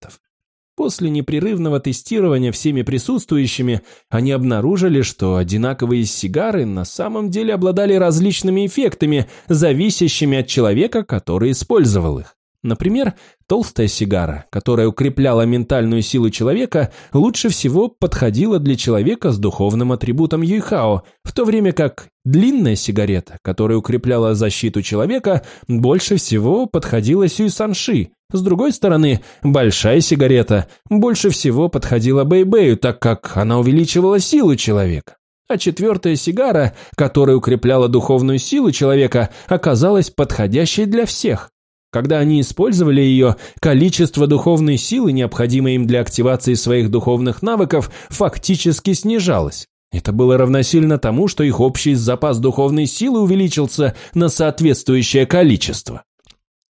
После непрерывного тестирования всеми присутствующими они обнаружили, что одинаковые сигары на самом деле обладали различными эффектами, зависящими от человека, который использовал их. Например, толстая сигара, которая укрепляла ментальную силу человека, лучше всего подходила для человека с духовным атрибутом Юйхао, в то время как длинная сигарета, которая укрепляла защиту человека, больше всего подходила Сюй Санши. С другой стороны, большая сигарета больше всего подходила Бэйбэю, так как она увеличивала силу человека. А четвертая сигара, которая укрепляла духовную силу человека, оказалась подходящей для всех. Когда они использовали ее, количество духовной силы, необходимой им для активации своих духовных навыков, фактически снижалось. Это было равносильно тому, что их общий запас духовной силы увеличился на соответствующее количество.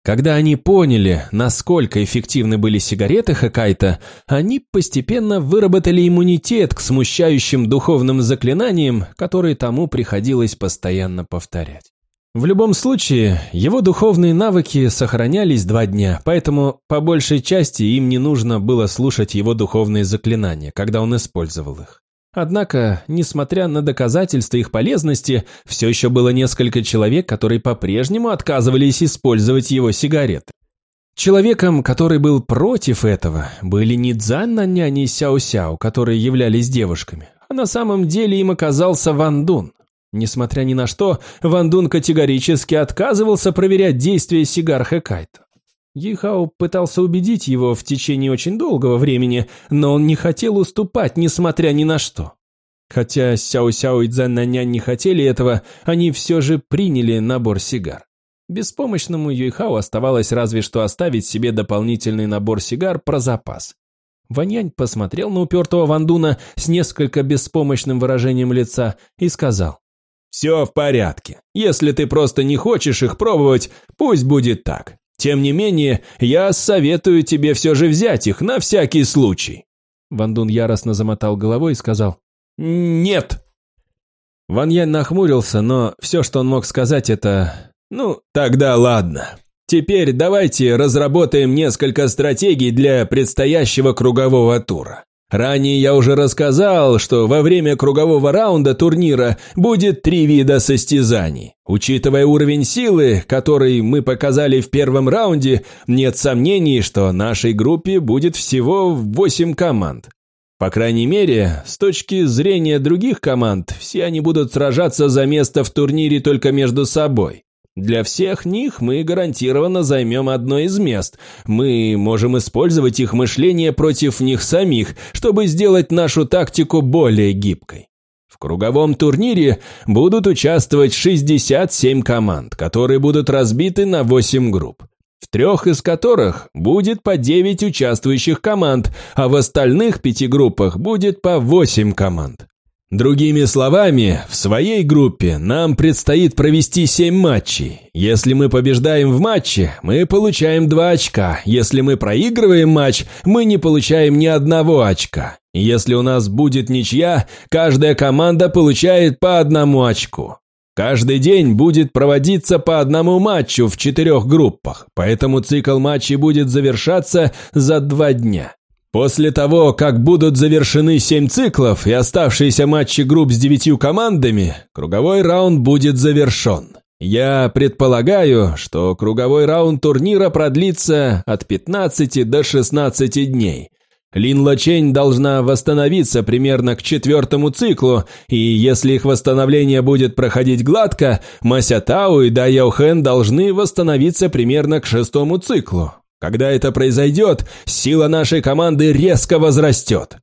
Когда они поняли, насколько эффективны были сигареты Хакайта, они постепенно выработали иммунитет к смущающим духовным заклинаниям, которые тому приходилось постоянно повторять. В любом случае, его духовные навыки сохранялись два дня, поэтому по большей части им не нужно было слушать его духовные заклинания, когда он использовал их. Однако, несмотря на доказательства их полезности, все еще было несколько человек, которые по-прежнему отказывались использовать его сигареты. Человеком, который был против этого, были не Цзан няни и Сяо-Сяо, которые являлись девушками, а на самом деле им оказался Ван Дун, Несмотря ни на что, Ван Дун категорически отказывался проверять действия сигар Хэкайта. Йихао пытался убедить его в течение очень долгого времени, но он не хотел уступать, несмотря ни на что. Хотя Сяо-Сяо и Цзэн-Нанянь не хотели этого, они все же приняли набор сигар. Беспомощному Юйхао оставалось разве что оставить себе дополнительный набор сигар про запас. Ваньянь посмотрел на упертого Вандуна с несколько беспомощным выражением лица и сказал, «Все в порядке. Если ты просто не хочешь их пробовать, пусть будет так. Тем не менее, я советую тебе все же взять их на всякий случай». Ван Дун яростно замотал головой и сказал «Нет». Ван Янь нахмурился, но все, что он мог сказать, это «Ну, тогда ладно. Теперь давайте разработаем несколько стратегий для предстоящего кругового тура. Ранее я уже рассказал, что во время кругового раунда турнира будет три вида состязаний. Учитывая уровень силы, который мы показали в первом раунде, нет сомнений, что нашей группе будет всего 8 команд. По крайней мере, с точки зрения других команд, все они будут сражаться за место в турнире только между собой. Для всех них мы гарантированно займем одно из мест. Мы можем использовать их мышление против них самих, чтобы сделать нашу тактику более гибкой. В круговом турнире будут участвовать 67 команд, которые будут разбиты на 8 групп в трех из которых будет по 9 участвующих команд, а в остальных пяти группах будет по 8 команд. Другими словами, в своей группе нам предстоит провести 7 матчей. Если мы побеждаем в матче, мы получаем 2 очка. Если мы проигрываем матч, мы не получаем ни одного очка. Если у нас будет ничья, каждая команда получает по одному очку. Каждый день будет проводиться по одному матчу в четырех группах, поэтому цикл матчей будет завершаться за два дня. После того, как будут завершены семь циклов и оставшиеся матчи групп с девятью командами, круговой раунд будет завершен. Я предполагаю, что круговой раунд турнира продлится от 15 до 16 дней. Лин Лачень должна восстановиться примерно к четвертому циклу, и если их восстановление будет проходить гладко, Мася Тау и Да Яохэн должны восстановиться примерно к шестому циклу. Когда это произойдет, сила нашей команды резко возрастет.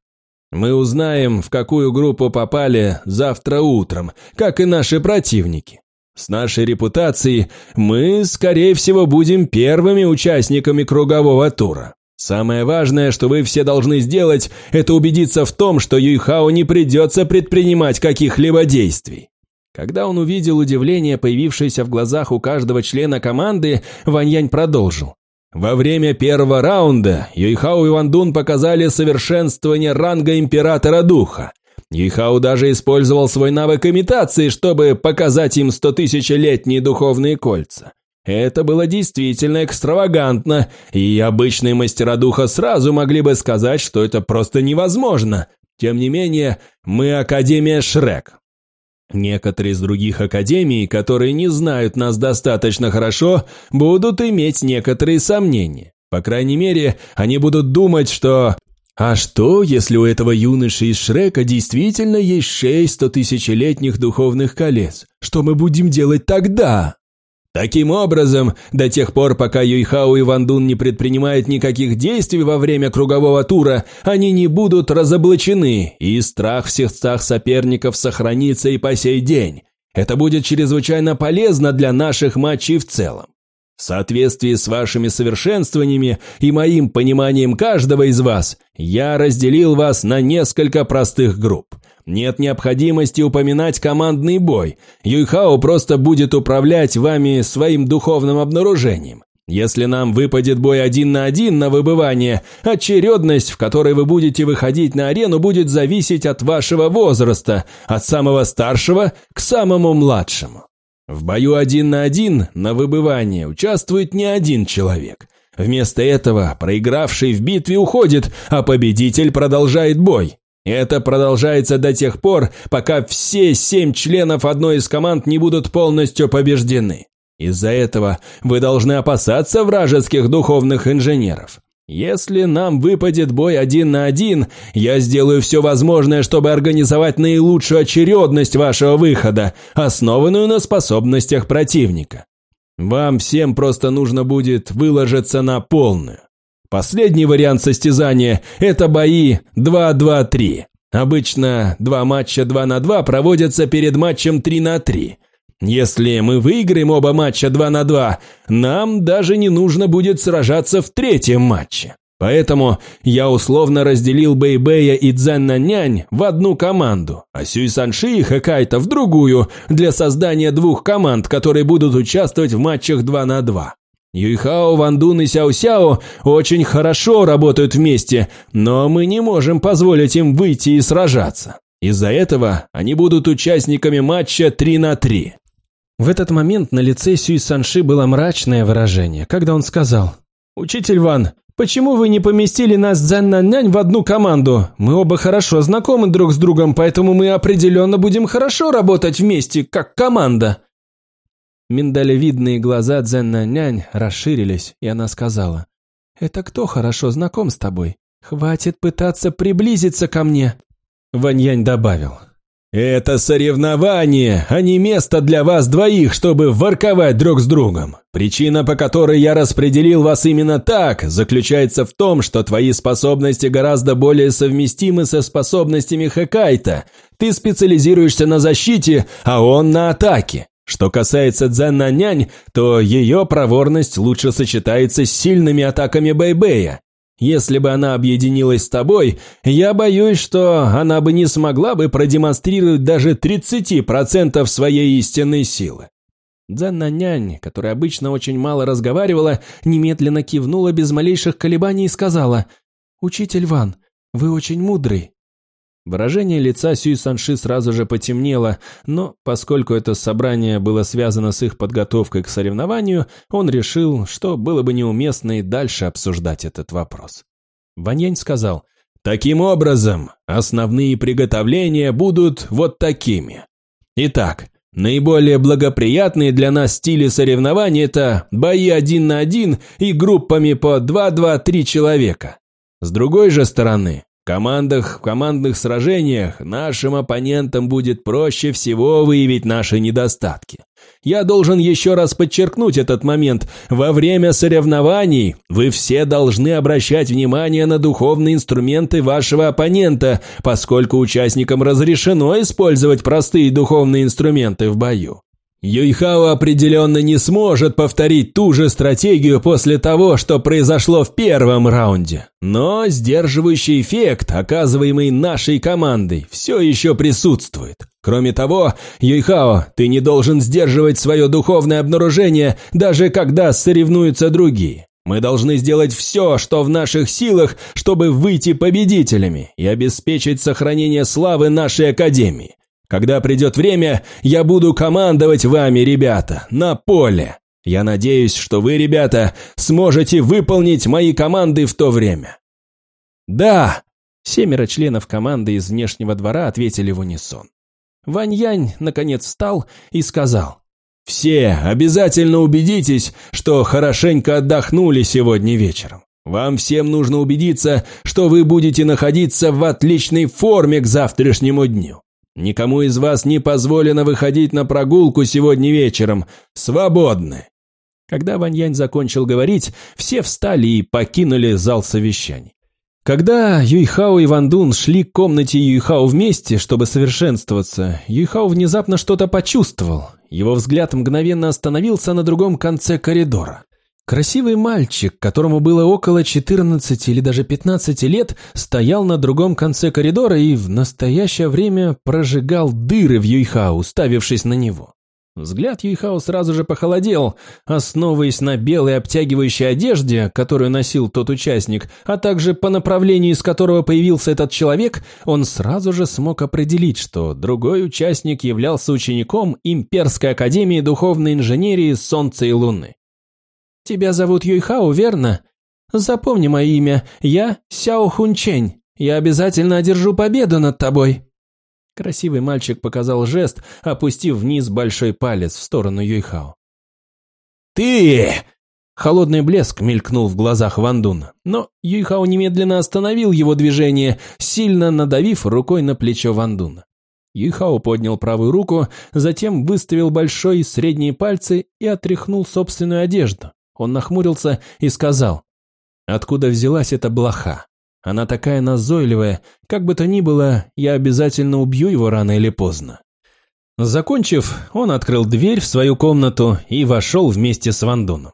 Мы узнаем, в какую группу попали завтра утром, как и наши противники. С нашей репутацией мы, скорее всего, будем первыми участниками кругового тура. Самое важное, что вы все должны сделать, это убедиться в том, что Юйхао не придется предпринимать каких-либо действий. Когда он увидел удивление, появившееся в глазах у каждого члена команды, Ваньянь продолжил. Во время первого раунда Юйхао и Вандун показали совершенствование ранга Императора Духа. Юйхао даже использовал свой навык имитации, чтобы показать им стотысячелетние духовные кольца. Это было действительно экстравагантно, и обычные мастера духа сразу могли бы сказать, что это просто невозможно. Тем не менее, мы Академия Шрек. Некоторые из других академий, которые не знают нас достаточно хорошо, будут иметь некоторые сомнения. По крайней мере, они будут думать, что... А что, если у этого юноши из Шрека действительно есть шесть сто тысячелетних духовных колец? Что мы будем делать тогда? Таким образом, до тех пор, пока Юйхао и Вандун не предпринимают никаких действий во время кругового тура, они не будут разоблачены, и страх в сердцах соперников сохранится и по сей день. Это будет чрезвычайно полезно для наших матчей в целом. В соответствии с вашими совершенствованиями и моим пониманием каждого из вас, я разделил вас на несколько простых групп. Нет необходимости упоминать командный бой. Юйхао просто будет управлять вами своим духовным обнаружением. Если нам выпадет бой один на один на выбывание, очередность, в которой вы будете выходить на арену, будет зависеть от вашего возраста, от самого старшего к самому младшему. В бою один на один на выбывание участвует не один человек. Вместо этого проигравший в битве уходит, а победитель продолжает бой. Это продолжается до тех пор, пока все семь членов одной из команд не будут полностью побеждены. Из-за этого вы должны опасаться вражеских духовных инженеров. Если нам выпадет бой один на один, я сделаю все возможное, чтобы организовать наилучшую очередность вашего выхода, основанную на способностях противника. Вам всем просто нужно будет выложиться на полную. Последний вариант состязания – это бои 2-2-3. Обычно два матча 2 на 2 проводятся перед матчем 3 на 3. Если мы выиграем оба матча 2 на 2, нам даже не нужно будет сражаться в третьем матче. Поэтому я условно разделил Бэйбэя и Цзэнна Нянь в одну команду, а Сюй Санши и Хэкайта в другую, для создания двух команд, которые будут участвовать в матчах 2 на 2. Юйхао, Вандун и Сяо-Сяо очень хорошо работают вместе, но мы не можем позволить им выйти и сражаться. Из-за этого они будут участниками матча 3 на 3. В этот момент на лице Сюй Санши было мрачное выражение, когда он сказал «Учитель Ван, почему вы не поместили нас Дзяннань в одну команду? Мы оба хорошо знакомы друг с другом, поэтому мы определенно будем хорошо работать вместе, как команда». Миндалевидные глаза Дзяннань расширились, и она сказала «Это кто хорошо знаком с тобой? Хватит пытаться приблизиться ко мне». Ваньянь добавил «Это соревнование, а не место для вас двоих, чтобы ворковать друг с другом. Причина, по которой я распределил вас именно так, заключается в том, что твои способности гораздо более совместимы со способностями Хэкайта. Ты специализируешься на защите, а он на атаке. Что касается Цзэн то ее проворность лучше сочетается с сильными атаками Бэйбэя. Если бы она объединилась с тобой, я боюсь, что она бы не смогла бы продемонстрировать даже 30% своей истинной силы. Дзенна нянь, которая обычно очень мало разговаривала, немедленно кивнула без малейших колебаний и сказала, «Учитель Ван, вы очень мудрый. Выражение лица Сюй Санши сразу же потемнело, но поскольку это собрание было связано с их подготовкой к соревнованию, он решил, что было бы неуместно и дальше обсуждать этот вопрос. Ваньянь сказал, «Таким образом, основные приготовления будут вот такими. Итак, наиболее благоприятные для нас стили соревнований – это бои один на один и группами по 2-2-3 человека. С другой же стороны, командах, в командных сражениях нашим оппонентам будет проще всего выявить наши недостатки. Я должен еще раз подчеркнуть этот момент. Во время соревнований вы все должны обращать внимание на духовные инструменты вашего оппонента, поскольку участникам разрешено использовать простые духовные инструменты в бою. Юйхао определенно не сможет повторить ту же стратегию после того, что произошло в первом раунде. Но сдерживающий эффект, оказываемый нашей командой, все еще присутствует. Кроме того, Юйхао, ты не должен сдерживать свое духовное обнаружение, даже когда соревнуются другие. Мы должны сделать все, что в наших силах, чтобы выйти победителями и обеспечить сохранение славы нашей Академии. Когда придет время, я буду командовать вами, ребята, на поле. Я надеюсь, что вы, ребята, сможете выполнить мои команды в то время». «Да!» Семеро членов команды из внешнего двора ответили в унисон. Вань Янь, наконец, встал и сказал. «Все обязательно убедитесь, что хорошенько отдохнули сегодня вечером. Вам всем нужно убедиться, что вы будете находиться в отличной форме к завтрашнему дню. Никому из вас не позволено выходить на прогулку сегодня вечером. Свободны!» Когда Ваньянь закончил говорить, все встали и покинули зал совещаний. Когда Юйхао и Ван Дун шли к комнате Юйхао вместе, чтобы совершенствоваться, Юйхао внезапно что-то почувствовал. Его взгляд мгновенно остановился на другом конце коридора. Красивый мальчик, которому было около 14 или даже 15 лет, стоял на другом конце коридора и в настоящее время прожигал дыры в Юйхао, уставившись на него. Взгляд Юйхао сразу же похолодел, основываясь на белой обтягивающей одежде, которую носил тот участник, а также по направлению, из которого появился этот человек, он сразу же смог определить, что другой участник являлся учеником Имперской Академии Духовной Инженерии Солнца и Луны. «Тебя зовут Юйхао, верно? Запомни мое имя, я Сяо Хунчень, я обязательно одержу победу над тобой». Красивый мальчик показал жест, опустив вниз большой палец в сторону Юйхао. «Ты!» Холодный блеск мелькнул в глазах Вандуна, но Юйхао немедленно остановил его движение, сильно надавив рукой на плечо Вандуна. Юйхао поднял правую руку, затем выставил большой и средние пальцы и отряхнул собственную одежду. Он нахмурился и сказал, «Откуда взялась эта блоха? Она такая назойливая, как бы то ни было, я обязательно убью его рано или поздно». Закончив, он открыл дверь в свою комнату и вошел вместе с Вандуном.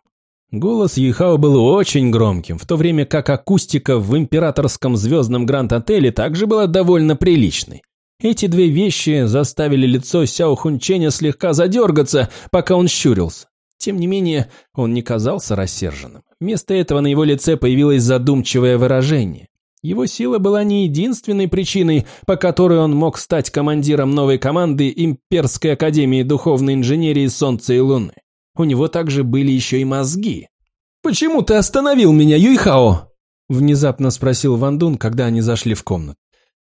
Голос Юйхао был очень громким, в то время как акустика в императорском звездном Гранд-отеле также была довольно приличной. Эти две вещи заставили лицо Сяо Хунченя слегка задергаться, пока он щурился. Тем не менее, он не казался рассерженным. Вместо этого на его лице появилось задумчивое выражение. Его сила была не единственной причиной, по которой он мог стать командиром новой команды Имперской Академии Духовной Инженерии Солнца и Луны. У него также были еще и мозги. «Почему ты остановил меня, Юйхао?» Внезапно спросил Ван Дун, когда они зашли в комнату.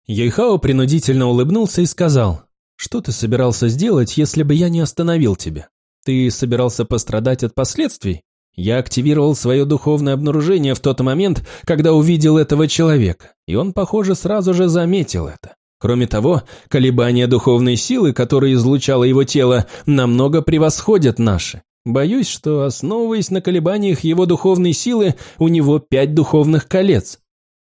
Юйхао принудительно улыбнулся и сказал, «Что ты собирался сделать, если бы я не остановил тебя?» Ты собирался пострадать от последствий? Я активировал свое духовное обнаружение в тот момент, когда увидел этого человека, и он, похоже, сразу же заметил это. Кроме того, колебания духовной силы, которые излучало его тело, намного превосходят наши. Боюсь, что, основываясь на колебаниях его духовной силы, у него пять духовных колец.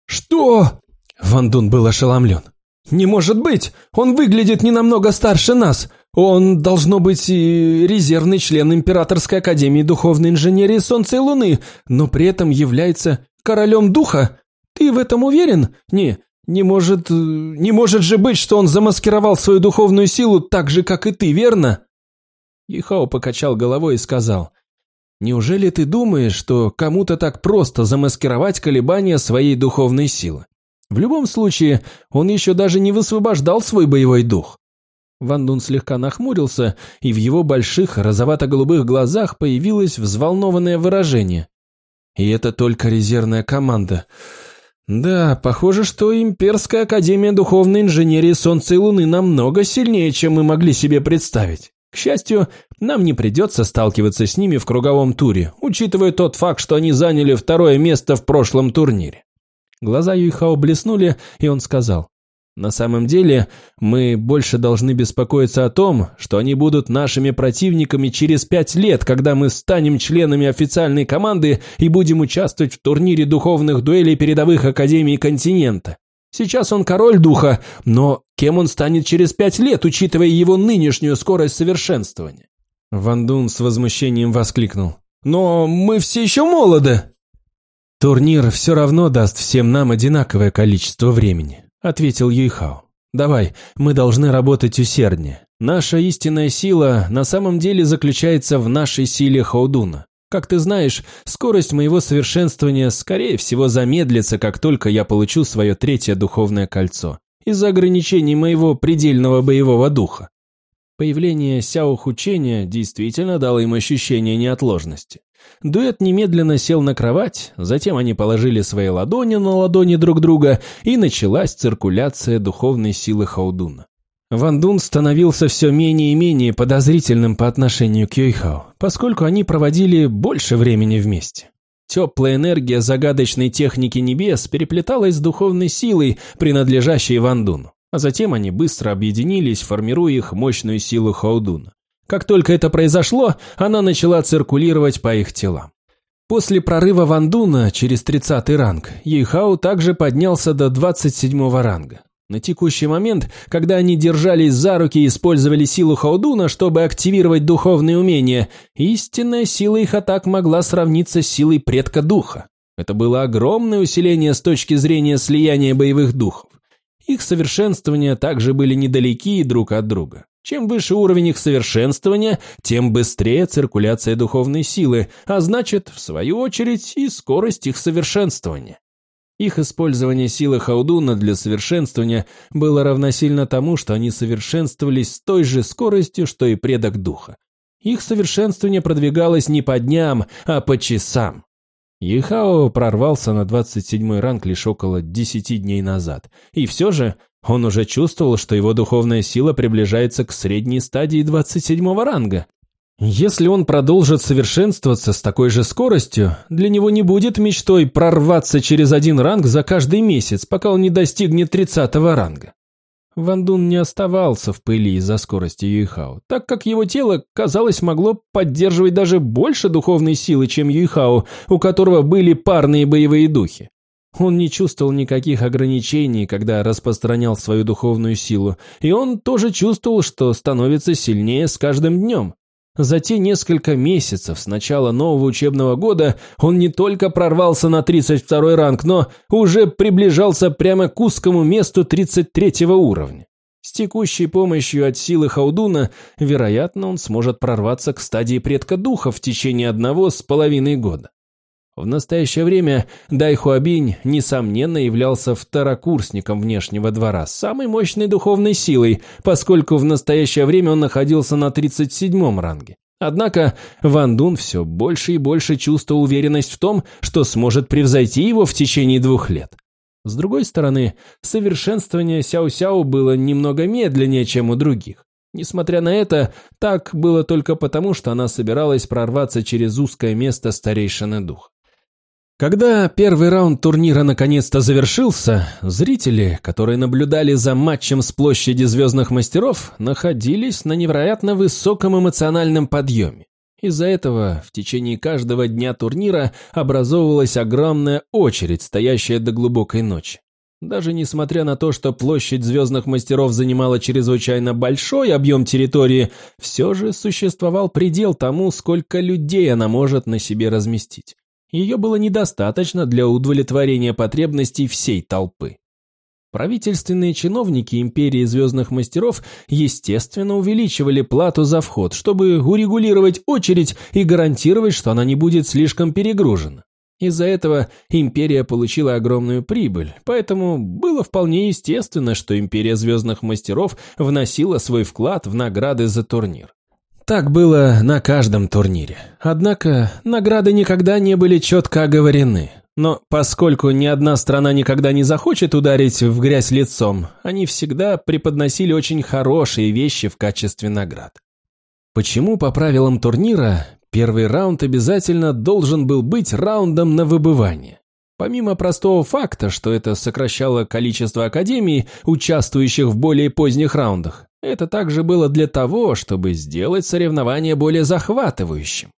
«Что?» Ван Дун был ошеломлен. «Не может быть! Он выглядит не намного старше нас! Он, должно быть, резервный член Императорской Академии Духовной Инженерии Солнца и Луны, но при этом является королем духа. Ты в этом уверен? Не, не может... Не может же быть, что он замаскировал свою духовную силу так же, как и ты, верно?» Ихао покачал головой и сказал, «Неужели ты думаешь, что кому-то так просто замаскировать колебания своей духовной силы? В любом случае, он еще даже не высвобождал свой боевой дух. Ван Дун слегка нахмурился, и в его больших розовато-голубых глазах появилось взволнованное выражение. И это только резервная команда. Да, похоже, что Имперская Академия Духовной Инженерии Солнца и Луны намного сильнее, чем мы могли себе представить. К счастью, нам не придется сталкиваться с ними в круговом туре, учитывая тот факт, что они заняли второе место в прошлом турнире. Глаза Юйхао блеснули, и он сказал, «На самом деле, мы больше должны беспокоиться о том, что они будут нашими противниками через пять лет, когда мы станем членами официальной команды и будем участвовать в турнире духовных дуэлей передовых академий континента. Сейчас он король духа, но кем он станет через пять лет, учитывая его нынешнюю скорость совершенствования?» Ван Дун с возмущением воскликнул. «Но мы все еще молоды!» «Турнир все равно даст всем нам одинаковое количество времени», — ответил Юйхао. «Давай, мы должны работать усерднее. Наша истинная сила на самом деле заключается в нашей силе Хаудуна. Как ты знаешь, скорость моего совершенствования скорее всего замедлится, как только я получу свое третье духовное кольцо, из-за ограничений моего предельного боевого духа. Появление Сяо Хучения действительно дало им ощущение неотложности. Дуэт немедленно сел на кровать, затем они положили свои ладони на ладони друг друга, и началась циркуляция духовной силы Хаудуна. Ван Дун становился все менее и менее подозрительным по отношению к Юйхао, поскольку они проводили больше времени вместе. Теплая энергия загадочной техники небес переплеталась с духовной силой, принадлежащей Ван Дуну, а затем они быстро объединились, формируя их мощную силу Хаудуна. Как только это произошло, она начала циркулировать по их телам. После прорыва Вандуна через 30 ранг, Юйхао также поднялся до 27 ранга. На текущий момент, когда они держались за руки и использовали силу Хаудуна, чтобы активировать духовные умения, истинная сила их атак могла сравниться с силой предка духа. Это было огромное усиление с точки зрения слияния боевых духов. Их совершенствования также были недалеки друг от друга. Чем выше уровень их совершенствования, тем быстрее циркуляция духовной силы, а значит, в свою очередь, и скорость их совершенствования. Их использование силы Хаудуна для совершенствования было равносильно тому, что они совершенствовались с той же скоростью, что и предок духа. Их совершенствование продвигалось не по дням, а по часам. Ехао прорвался на 27 ранг лишь около 10 дней назад. И все же он уже чувствовал, что его духовная сила приближается к средней стадии 27 ранга. Если он продолжит совершенствоваться с такой же скоростью, для него не будет мечтой прорваться через один ранг за каждый месяц, пока он не достигнет 30 ранга. Ван Дун не оставался в пыли из-за скорости Юйхао, так как его тело, казалось, могло поддерживать даже больше духовной силы, чем Юйхао, у которого были парные боевые духи. Он не чувствовал никаких ограничений, когда распространял свою духовную силу, и он тоже чувствовал, что становится сильнее с каждым днем. За те несколько месяцев с начала нового учебного года он не только прорвался на 32 ранг, но уже приближался прямо к узкому месту 33 уровня. С текущей помощью от силы Хаудуна, вероятно, он сможет прорваться к стадии предка духа в течение одного с половиной года. В настоящее время Дай Хуабинь, несомненно, являлся второкурсником внешнего двора самой мощной духовной силой, поскольку в настоящее время он находился на 37-м ранге. Однако Ван Дун все больше и больше чувствовал уверенность в том, что сможет превзойти его в течение двух лет. С другой стороны, совершенствование Сяо-Сяо было немного медленнее, чем у других. Несмотря на это, так было только потому, что она собиралась прорваться через узкое место старейшины дух. Когда первый раунд турнира наконец-то завершился, зрители, которые наблюдали за матчем с площади Звездных Мастеров, находились на невероятно высоком эмоциональном подъеме. Из-за этого в течение каждого дня турнира образовывалась огромная очередь, стоящая до глубокой ночи. Даже несмотря на то, что площадь Звездных Мастеров занимала чрезвычайно большой объем территории, все же существовал предел тому, сколько людей она может на себе разместить. Ее было недостаточно для удовлетворения потребностей всей толпы. Правительственные чиновники Империи Звездных Мастеров, естественно, увеличивали плату за вход, чтобы урегулировать очередь и гарантировать, что она не будет слишком перегружена. Из-за этого Империя получила огромную прибыль, поэтому было вполне естественно, что Империя Звездных Мастеров вносила свой вклад в награды за турнир. Так было на каждом турнире. Однако награды никогда не были четко оговорены. Но поскольку ни одна страна никогда не захочет ударить в грязь лицом, они всегда преподносили очень хорошие вещи в качестве наград. Почему по правилам турнира первый раунд обязательно должен был быть раундом на выбывание? Помимо простого факта, что это сокращало количество академий, участвующих в более поздних раундах, это также было для того, чтобы сделать соревнование более захватывающим.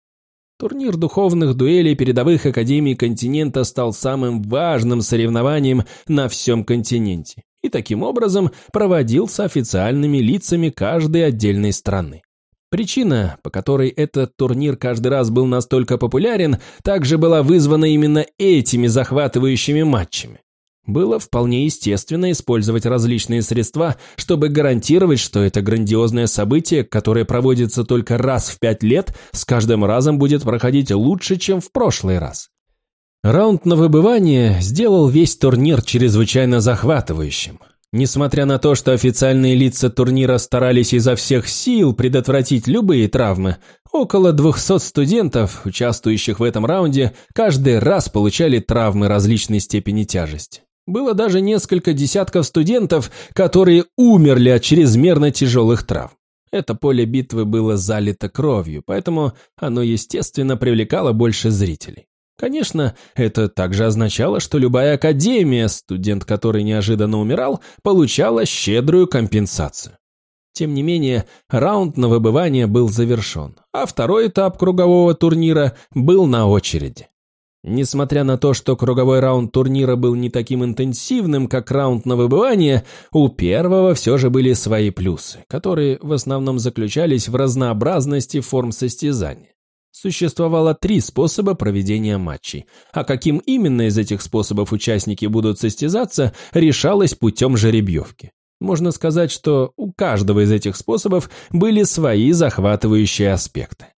Турнир духовных дуэлей передовых академий континента стал самым важным соревнованием на всем континенте и таким образом проводился официальными лицами каждой отдельной страны. Причина, по которой этот турнир каждый раз был настолько популярен, также была вызвана именно этими захватывающими матчами. Было вполне естественно использовать различные средства, чтобы гарантировать, что это грандиозное событие, которое проводится только раз в пять лет, с каждым разом будет проходить лучше, чем в прошлый раз. Раунд на выбывание сделал весь турнир чрезвычайно захватывающим. Несмотря на то, что официальные лица турнира старались изо всех сил предотвратить любые травмы, около 200 студентов, участвующих в этом раунде, каждый раз получали травмы различной степени тяжести. Было даже несколько десятков студентов, которые умерли от чрезмерно тяжелых травм. Это поле битвы было залито кровью, поэтому оно, естественно, привлекало больше зрителей. Конечно, это также означало, что любая академия, студент который неожиданно умирал, получала щедрую компенсацию. Тем не менее, раунд на выбывание был завершен, а второй этап кругового турнира был на очереди. Несмотря на то, что круговой раунд турнира был не таким интенсивным, как раунд на выбывание, у первого все же были свои плюсы, которые в основном заключались в разнообразности форм состязания. Существовало три способа проведения матчей, а каким именно из этих способов участники будут состязаться, решалось путем жеребьевки. Можно сказать, что у каждого из этих способов были свои захватывающие аспекты.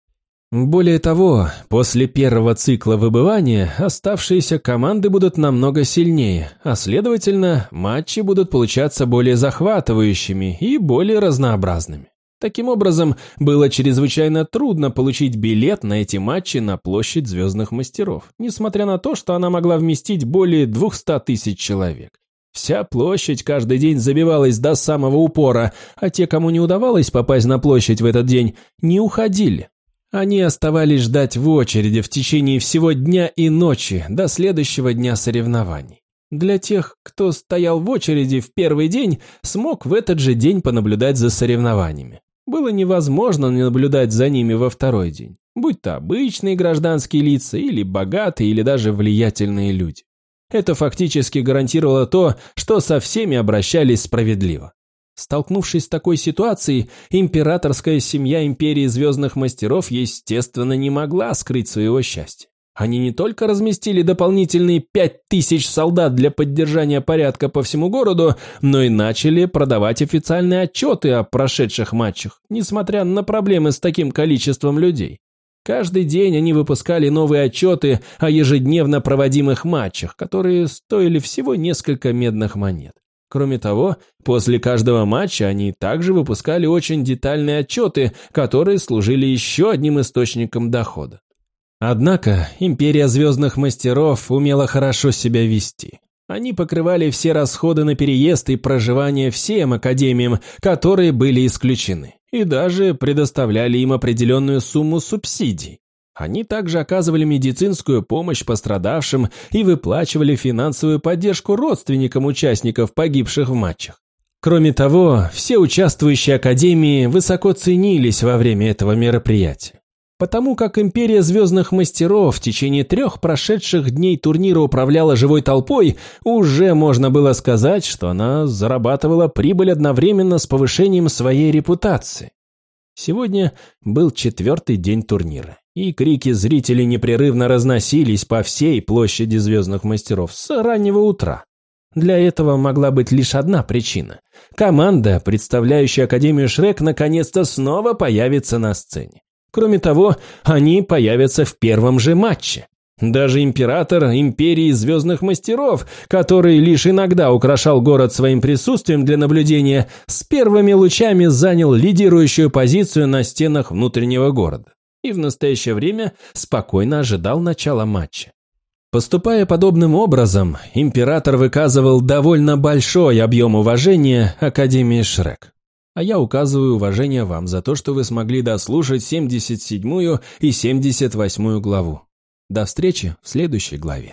Более того, после первого цикла выбывания оставшиеся команды будут намного сильнее, а следовательно, матчи будут получаться более захватывающими и более разнообразными. Таким образом, было чрезвычайно трудно получить билет на эти матчи на площадь Звездных Мастеров, несмотря на то, что она могла вместить более 200 тысяч человек. Вся площадь каждый день забивалась до самого упора, а те, кому не удавалось попасть на площадь в этот день, не уходили. Они оставались ждать в очереди в течение всего дня и ночи до следующего дня соревнований. Для тех, кто стоял в очереди в первый день, смог в этот же день понаблюдать за соревнованиями. Было невозможно не наблюдать за ними во второй день, будь то обычные гражданские лица или богатые или даже влиятельные люди. Это фактически гарантировало то, что со всеми обращались справедливо. Столкнувшись с такой ситуацией, императорская семья Империи Звездных Мастеров, естественно, не могла скрыть своего счастья. Они не только разместили дополнительные пять тысяч солдат для поддержания порядка по всему городу, но и начали продавать официальные отчеты о прошедших матчах, несмотря на проблемы с таким количеством людей. Каждый день они выпускали новые отчеты о ежедневно проводимых матчах, которые стоили всего несколько медных монет. Кроме того, после каждого матча они также выпускали очень детальные отчеты, которые служили еще одним источником дохода. Однако Империя Звездных Мастеров умела хорошо себя вести. Они покрывали все расходы на переезд и проживание всем академиям, которые были исключены, и даже предоставляли им определенную сумму субсидий. Они также оказывали медицинскую помощь пострадавшим и выплачивали финансовую поддержку родственникам участников, погибших в матчах. Кроме того, все участвующие академии высоко ценились во время этого мероприятия. Потому как Империя Звездных Мастеров в течение трех прошедших дней турнира управляла живой толпой, уже можно было сказать, что она зарабатывала прибыль одновременно с повышением своей репутации. Сегодня был четвертый день турнира и крики зрителей непрерывно разносились по всей площади Звездных Мастеров с раннего утра. Для этого могла быть лишь одна причина. Команда, представляющая Академию Шрек, наконец-то снова появится на сцене. Кроме того, они появятся в первом же матче. Даже император Империи Звездных Мастеров, который лишь иногда украшал город своим присутствием для наблюдения, с первыми лучами занял лидирующую позицию на стенах внутреннего города и в настоящее время спокойно ожидал начала матча. Поступая подобным образом, император выказывал довольно большой объем уважения Академии Шрек. А я указываю уважение вам за то, что вы смогли дослушать 77 и 78 главу. До встречи в следующей главе.